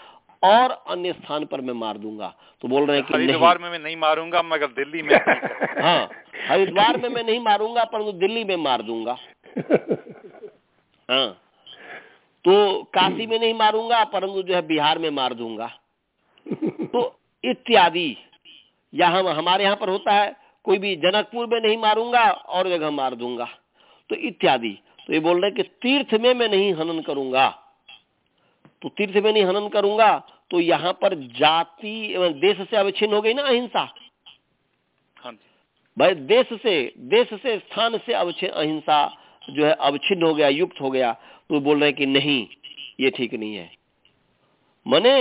A: और अन्य स्थान पर मैं मार दूँगा। तो बोल रहे हैं कि
B: हरिद्वार में मैं नहीं मारूँगा मगर दिल्ली में
A: हाँ हरिद्वार में मैं नहीं मारूँगा परंतु दिल्ली में मार दूँगा। हाँ तो काशी में नहीं मारूँगा परंतु जो है बिहार में मार दूँगा। तो इत्यादि यहाँ हमारे यहाँ पर होता है कोई भी जनकपुर में नहीं मारूँगा और जगह मार दूँगा। तो इत्यादि तो ये बोल रहे कि तीर्थ में मैं नहीं हनन करूँगा। तो तीर्थ में नहीं हनन करूँगा तो यहाँ पर जाति देश से अवच्छिन्न हो गई ना अहिंसा?
B: हाँ
A: भाई देश से देश से स्थान से अवच्छिन्न अहिंसा जो है अवच्छिन्न हो गया युक्त हो गया तो बोल रहे कि नहीं ये ठीक नहीं है। मने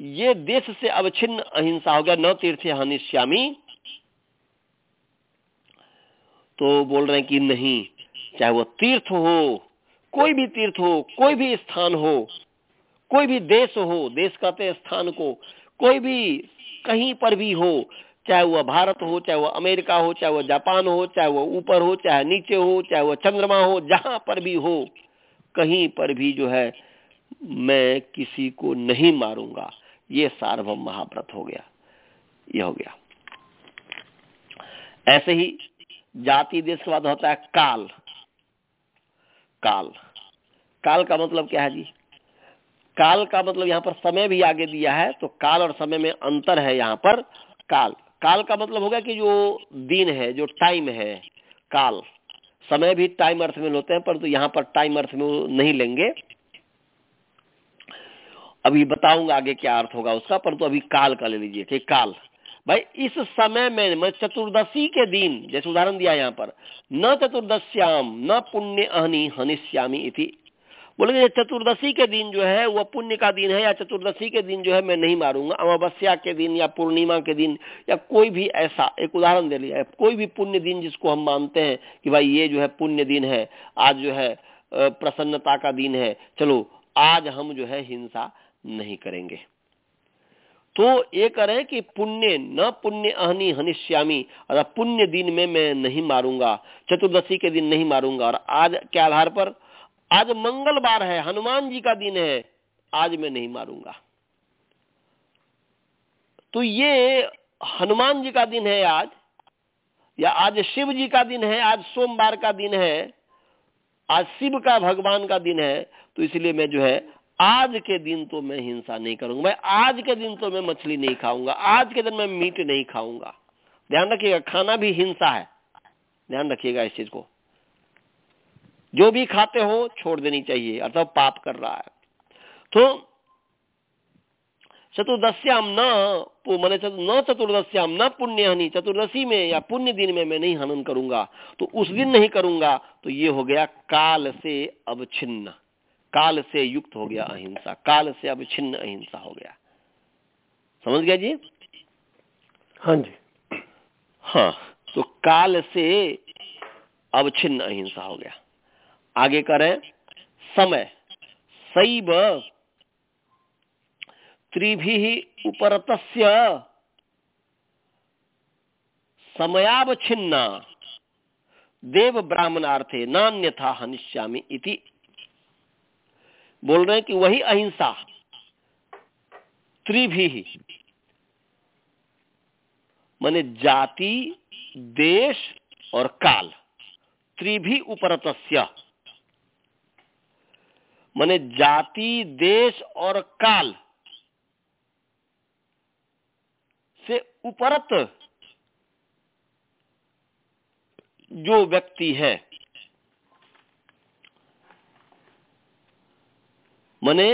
A: ये देश से अवच्छिन्न अहिंसा हो गया न तीर्थ हनिश्यामी तो बोल रहे हैं कि नहीं चाहे वो तीर्थ हो कोई भी तीर्थ हो, कोई भी स्थान हो, कोई भी देश हो, देश कहते स्थान को, कोई भी कहीं पर भी हो, चाहे वह भारत हो, चाहे वह अमेरिका हो, चाहे वह जापान हो, चाहे वह ऊपर हो, चाहे नीचे हो, चाहे वह चंद्रमा हो, जहाँ पर भी हो, कहीं पर भी जो है, मैं किसी को नहीं मारूँगा। ये सार्वभम महाव्रत हो गया। ये हो गया। ऐसे ही जाति देश के बाद होता है काल। काल। काल का मतलब क्या है जी? काल का मतलब यहाँ पर समय भी आगे दिया है तो काल और समय में अंतर है यहाँ पर काल। काल का मतलब होगा कि जो दिन है, जो टाइम है, काल। समय भी टाइम अर्थ में होते हैं, परंतु यहाँ पर टाइम अर्थ में नहीं लेंगे। अभी बताऊँगा आगे क्या अर्थ होगा उसका, परंतु अभी काल का ले लीजिए, ठीक? काल। भाई, इस समय में, मैं चतुर्दशी के दिन, जैसे उदाहरण दिया यहाँ पर, न चतुर्दश्याम, न पुण्य अहनी हनिश्यामी इति। बोलेंगे चतुर्दशी के दिन जो है वह पुण्य का दिन है, या चतुर्दशी के दिन जो है मैं नहीं मारूँगा। अमावस्या के दिन या पूर्णिमा के दिन या कोई भी ऐसा, एक उदाहरण दे लिया कोई भी पुण्य दिन जिसको हम मानते हैं कि भाई ये जो है पुण्य दिन है, आज जो है प्रसन्नता का दिन है, चलो, आज हम जो है हिंसा नहीं करेंगे। तो ये करें कि पुण्य, न पुण्य अहनी हनिश्यामी अर्थात पुण्य दिन में मैं नहीं मारूँगा, चतुर्दशी के दिन नहीं मारूँगा, और आज के आधार पर आज मंगलवार है, हनुमान जी का दिन है, आज मैं नहीं मारूँगा। तो ये हनुमान जी का दिन है आज, या आज शिव जी का दिन है, आज सोमवार का दिन है, आज शिव का भगवान का दिन है तो इसलिए मैं जो है, आज के दिन तो मैं हिंसा नहीं करूँगा। मैं आज के दिन तो मैं मछली नहीं खाऊँगा, आज के दिन मैं मीट नहीं खाऊँगा। ध्यान रखिएगा, खाना भी हिंसा है। ध्यान रखिएगा इस चीज़ को। जो भी खाते हो छोड़ देनी चाहिए अर्थात पाप कर रहा है। तो चतुर्दश्याम न मैंने न चतुर्दश्याम न पुण्य हनी चतुर्दशी में या पुण्य दिन में मैं नहीं हनन करूँगा तो उस दिन नहीं करूँगा तो ये हो गया काल से अवच्छिन्न काल से युक्त हो गया अहिंसा काल से अवच्छिन्न अहिंसा हो गया। समझ गया जी?
C: हाँ जी।
A: हाँ तो काल से अवच्छिन्न अहिंसा हो गया। आगे करें समय सैब त्रिभी उपरत समयावच्छिन्ना देव ब्राह्मणार्थे नान्यथा हनिष्यामी इति। बोल रहे हैं कि वही अहिंसा, त्रिभी, माने जाति, देश और काल, त्रिभी उपरतस्य। माने जाति, देश और काल से उपरत जो व्यक्ति है, माने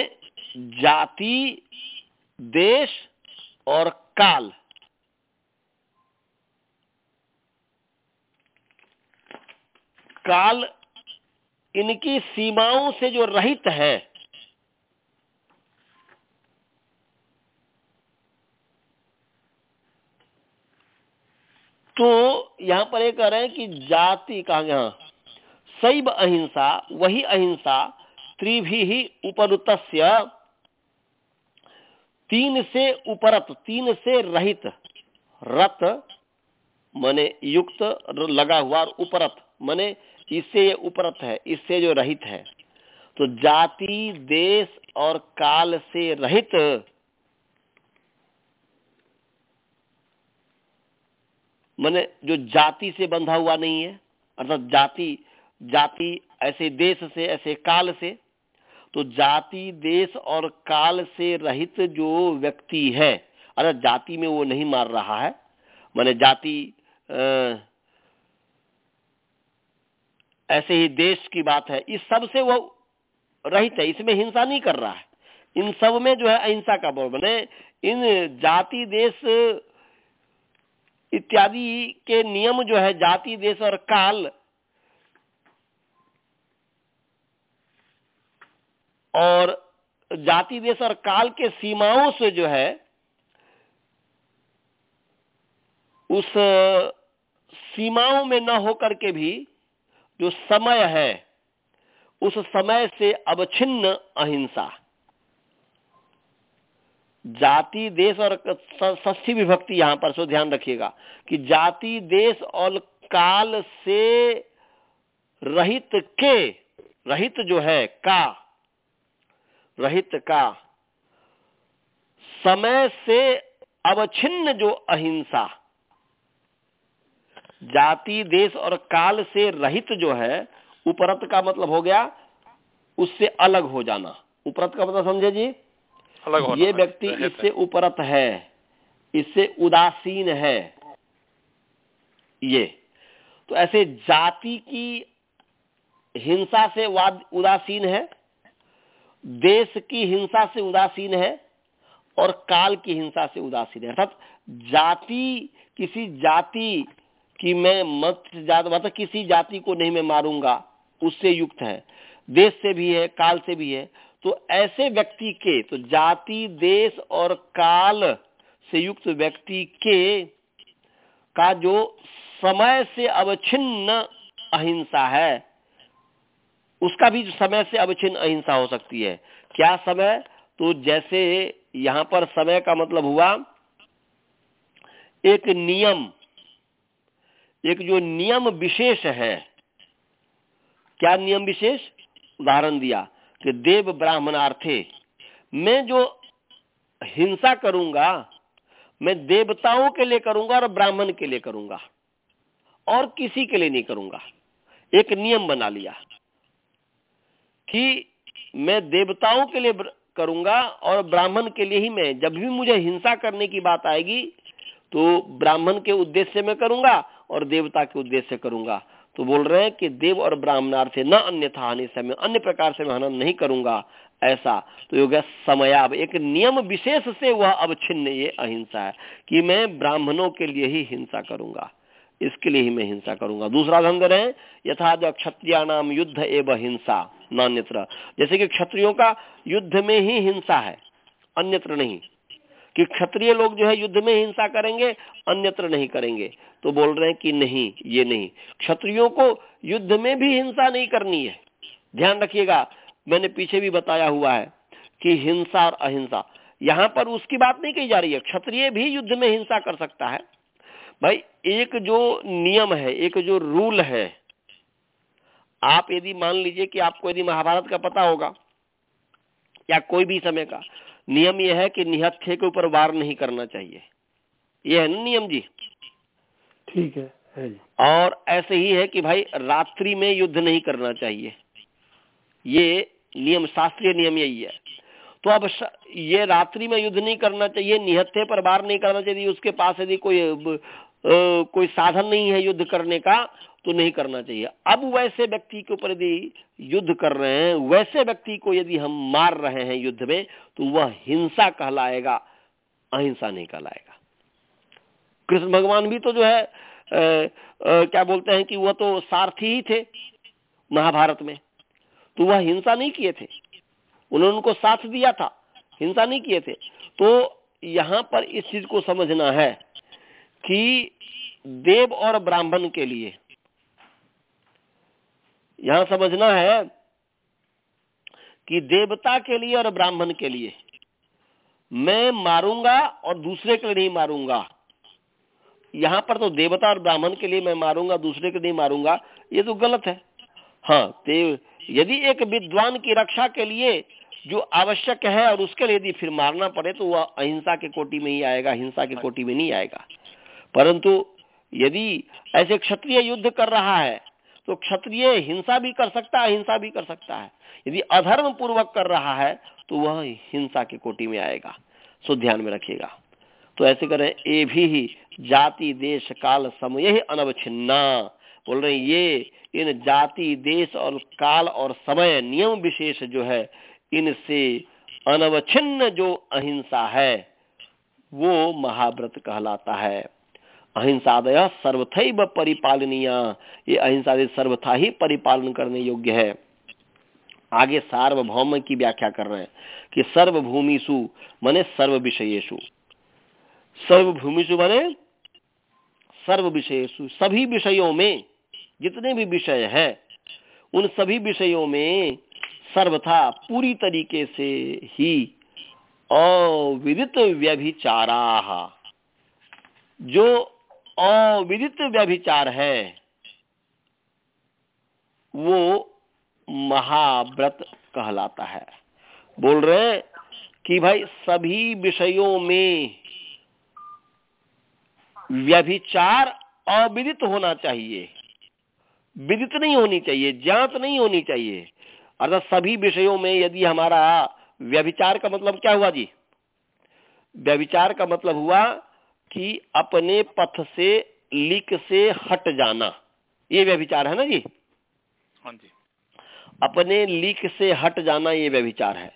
A: जाति, देश और काल काल इनकी सीमाओं से जो रहित है तो यहाँ पर एक कह रहे हैं कि जाति कहा गया शैव अहिंसा, वही अहिंसा, त्रिभी ही उपरुत तीन से उपरत, तीन से रहित, रत, मने युक्त लगा हुआ, और उपरत, मने इससे ये उपरत है? इससे जो रहित है। तो जाति, देश और काल से रहित मैंने जो जाति से बंधा हुआ नहीं है, अर्थात जाति जाति ऐसे देश से, ऐसे काल से तो जाति, देश और काल से रहित जो व्यक्ति है, अर्थात जाति में वो नहीं मार रहा है, मैंने जाति ऐसे ही देश की बात है। इस सबसे वो रहित है, इसमें हिंसा नहीं कर रहा है। इन सब में जो है अहिंसा का बोल बने। इन जाति, देश इत्यादि के नियम जो है, जाति, देश और काल, और जाति, देश और काल के सीमाओं से जो है, उस सीमाओं में न होकर के भी जो समय है, उस समय से अवच्छिन्न अहिंसा। जाति, देश और ष्ठी विभक्ति यहाँ पर, सो ध्यान रखिएगा कि जाति, देश और काल से रहित के, रहित जो है, का, रहित का, समय से अवच्छिन्न जो अहिंसा। जाति देश और काल से रहित जो है उपरत का मतलब हो गया उससे अलग हो जाना। उपरत का मतलब समझे जी?
B: अलग होना
A: ये व्यक्ति इससे उपरत है इससे उदासीन है। ये। तो ऐसे जाति की हिंसा से वाद उदासीन है देश की हिंसा से उदासीन है और काल की हिंसा से उदासीन है। अर्थात जाति किसी जाति कि मैं मत जात मतलब किसी जाति को नहीं मैं मारूँगा, उससे युक्त है। देश से भी है, काल से भी है। तो ऐसे व्यक्ति के तो जाति, देश और काल से युक्त व्यक्ति के, का जो समय से अवच्छिन्न अहिंसा है, उसका भी समय से अवच्छिन्न अहिंसा हो सकती है। क्या समय? तो जैसे यहाँ पर समय का मतलब हुआ, एक नियम एक जो नियम विशेष है, क्या नियम विशेष? उदाहरण दिया कि देव ब्राह्मणार्थे, मैं जो हिंसा करूँगा, मैं देवताओं के लिए करूँगा और ब्राह्मण के लिए करूँगा, और किसी के लिए नहीं करूँगा। एक नियम बना लिया कि मैं देवताओं के लिए करूँगा और ब्राह्मण के लिए ही मैं, जब भी मुझे हिंसा करने की बात आएगी तो ब्राह्मण के उद्देश्य में करूँगा और देवता के उद्देश्य करूँगा। तो बोल रहे हैं कि देव और ब्राह्मणार्थ न अन्य था समय अन्य प्रकार से मैं हनन नहीं करूँगा। ऐसा। तो योग समयाब एक नियम विशेष से वह अवच्छिन्न ये अहिंसा है कि मैं ब्राह्मणों के लिए ही हिंसा करूँगा। इसके लिए ही मैं हिंसा करूँगा। दूसरा धन है यथा जो क्षत्रिया नाम युद्ध एवं हिंसा, नान्यत्र। जैसे कि क्षत्रियों का युद्ध में ही हिंसा है, अन्यत्र नहीं। कि क्षत्रिय लोग जो है युद्ध में हिंसा करेंगे, अन्यत्र नहीं करेंगे। तो बोल रहे हैं कि नहीं, ये नहीं। क्षत्रियों को युद्ध में भी हिंसा नहीं करनी है। ध्यान रखिएगा, मैंने पीछे भी बताया हुआ है कि हिंसा और अहिंसा। यहाँ पर उसकी बात नहीं कही जा रही है। क्षत्रिय भी युद्ध में हिंसा कर सकता है। भाई, एक जो नियम है, एक जो रूल है, आप यदि मान लीजिए कि आपको यदि महाभारत का पता होगा, या कोई भी समय का नियम यह है कि निहत्थे के ऊपर वार नहीं करना चाहिए। यह है ना नियम जी?
C: ठीक है, है जी।
A: और ऐसे ही है कि भाई रात्रि में युद्ध नहीं करना चाहिए। ये नियम शास्त्रीय नियम यही है। तो अब ये रात्रि में युद्ध नहीं करना चाहिए निहत्थे पर वार नहीं करना चाहिए उसके पास यदि कोई आ, कोई साधन नहीं है युद्ध करने का तो नहीं करना चाहिए। अब वैसे व्यक्ति के ऊपर यदि युद्ध कर रहे हैं वैसे व्यक्ति को यदि हम मार रहे हैं युद्ध में तो वह हिंसा कहलाएगा अहिंसा नहीं कहलाएगा। कृष्ण भगवान भी तो जो है आ, आ, क्या बोलते हैं कि वह तो सारथी ही थे महाभारत में। तो वह हिंसा नहीं किए थे। उन्होंने उनको साथ दिया था हिंसा नहीं किए थे। तो यहाँ पर इस चीज़ को समझना है कि देव और ब्राह्मण के लिए यहाँ समझना है कि देवता के लिए और ब्राह्मण के लिए मैं मारूँगा और दूसरे के लिए नहीं मारूँगा। यहाँ पर तो देवता और ब्राह्मण के लिए मैं मारूँगा, दूसरे के नहीं मारूँगा, ये तो गलत है। हाँ यदि एक विद्वान की रक्षा के लिए जो आवश्यक है और उसके लिए यदि फिर मारना पड़े तो वह अहिंसा के कोटि में ही आएगा, हिंसा के कोटि में नहीं आएगा। परंतु यदि ऐसे क्षत्रिय युद्ध कर रहा है तो क्षत्रिय हिंसा भी कर सकता है हिंसा भी कर सकता है। यदि अधर्म पूर्वक कर रहा है तो वह हिंसा के कोटि में आएगा। सो ध्यान में रखिएगा। तो ऐसे करें ये भी ही जाति, देश, काल, समय ही अनवच्छिन्ना। बोल रहे ये इन जाति, देश और काल और समय नियम विशेष जो है, इनसे अनवच्छिन्न जो अहिंसा है, वो महाव्रत कहलाता है। अहिंसादय सर्वथैव परिपालनीय। ये अहिंसा सर्वथा ही परिपालन करने योग्य है। आगे सार्वभौम की व्याख्या कर रहे हैं कि सर्वभूमिशु मने सर्व विषयेशु सर्वभूमिशु मने सर्व विषयेशु सभी विषयों में जितने भी विषय है, उन सभी विषयों में सर्वथा पूरी तरीके से ही अविदित व्यभिचारा। जो अविदित व्यभिचार है, वो महाव्रत कहलाता है। बोल रहे कि भाई सभी विषयों में व्यभिचार अविदित होना चाहिए। विदित नहीं होनी चाहिए, ज्ञात नहीं होनी चाहिए। अर्थात सभी विषयों में यदि हमारा व्यभिचार का मतलब क्या हुआ जी? व्यभिचार का मतलब हुआ कि अपने पथ से लिक से हट जाना। ये व्यभिचार है ना जी?
B: हाँ जी।
A: अपने लिक से हट जाना ये व्यभिचार है।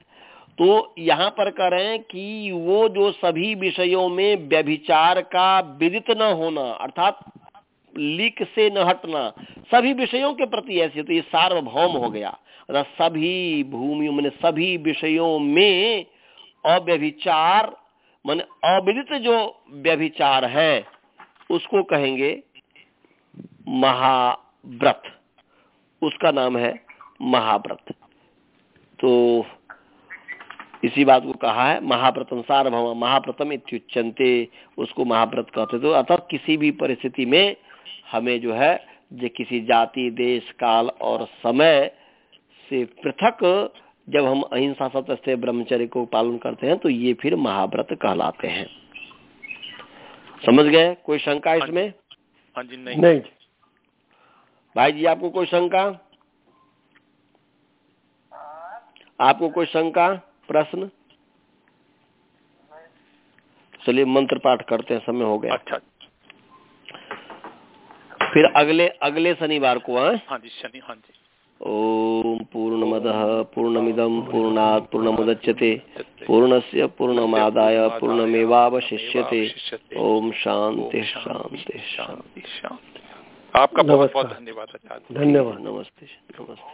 A: तो यहाँ पर करें कि वो जो सभी विषयों में व्यभिचार का विदित न होना अर्थात लिक से न हटना सभी विषयों के प्रति ऐसे तो ये सार्वभौम हो गया। सभी भूमि मैंने सभी विषयों में अव्यभिचार मान अविदित जो व्यभिचार है, उसको कहेंगे महाव्रत। उसका नाम है महाव्रत। तो इसी बात को कहा है महाव्रतम सार्वभौम, महाव्रतम इत्युच्चनते उसको महाव्रत कहते तो अर्थात किसी भी परिस्थिति में हमें जो है, जो किसी जाति, देश, काल और समय से पृथक जब हम अहिंसा सत्य से ब्रह्मचर्य को पालन करते हैं तो ये फिर महाव्रत कहलाते हैं। समझ गए? कोई शंका इसमें?
B: हाँ जी नहीं।
C: नहीं।
A: भाई जी आपको कोई शंका? आपको कोई शंका? प्रश्न? चलिए मंत्र पाठ करते हैं समय हो गया।
B: अच्छा।
A: फिर अगले अगले शनिवार को हाँ?
B: हाँ जी शनि हाँ जी।
A: ओम पूर्णमद पूर्णमिदम पूर्णात् पूर्णमुदच्यते पूर्णस्य पूर्णमादाय पूर्णमेवावशिष्यते। ओम शांति शांति शांति
B: शांति शांति आपका बहुत बहुत धन्यवाद आचार्य
C: धन्यवाद।
A: नमस्ते नमस्ते।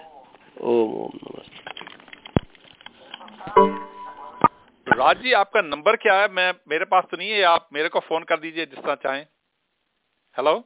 A: ओम ओम नमस्ते।
B: राज जी आपका नंबर क्या है? मैं मेरे पास तो नहीं है आप मेरे को फ़ोन कर दीजिए जिस तरह चाहें। हेलो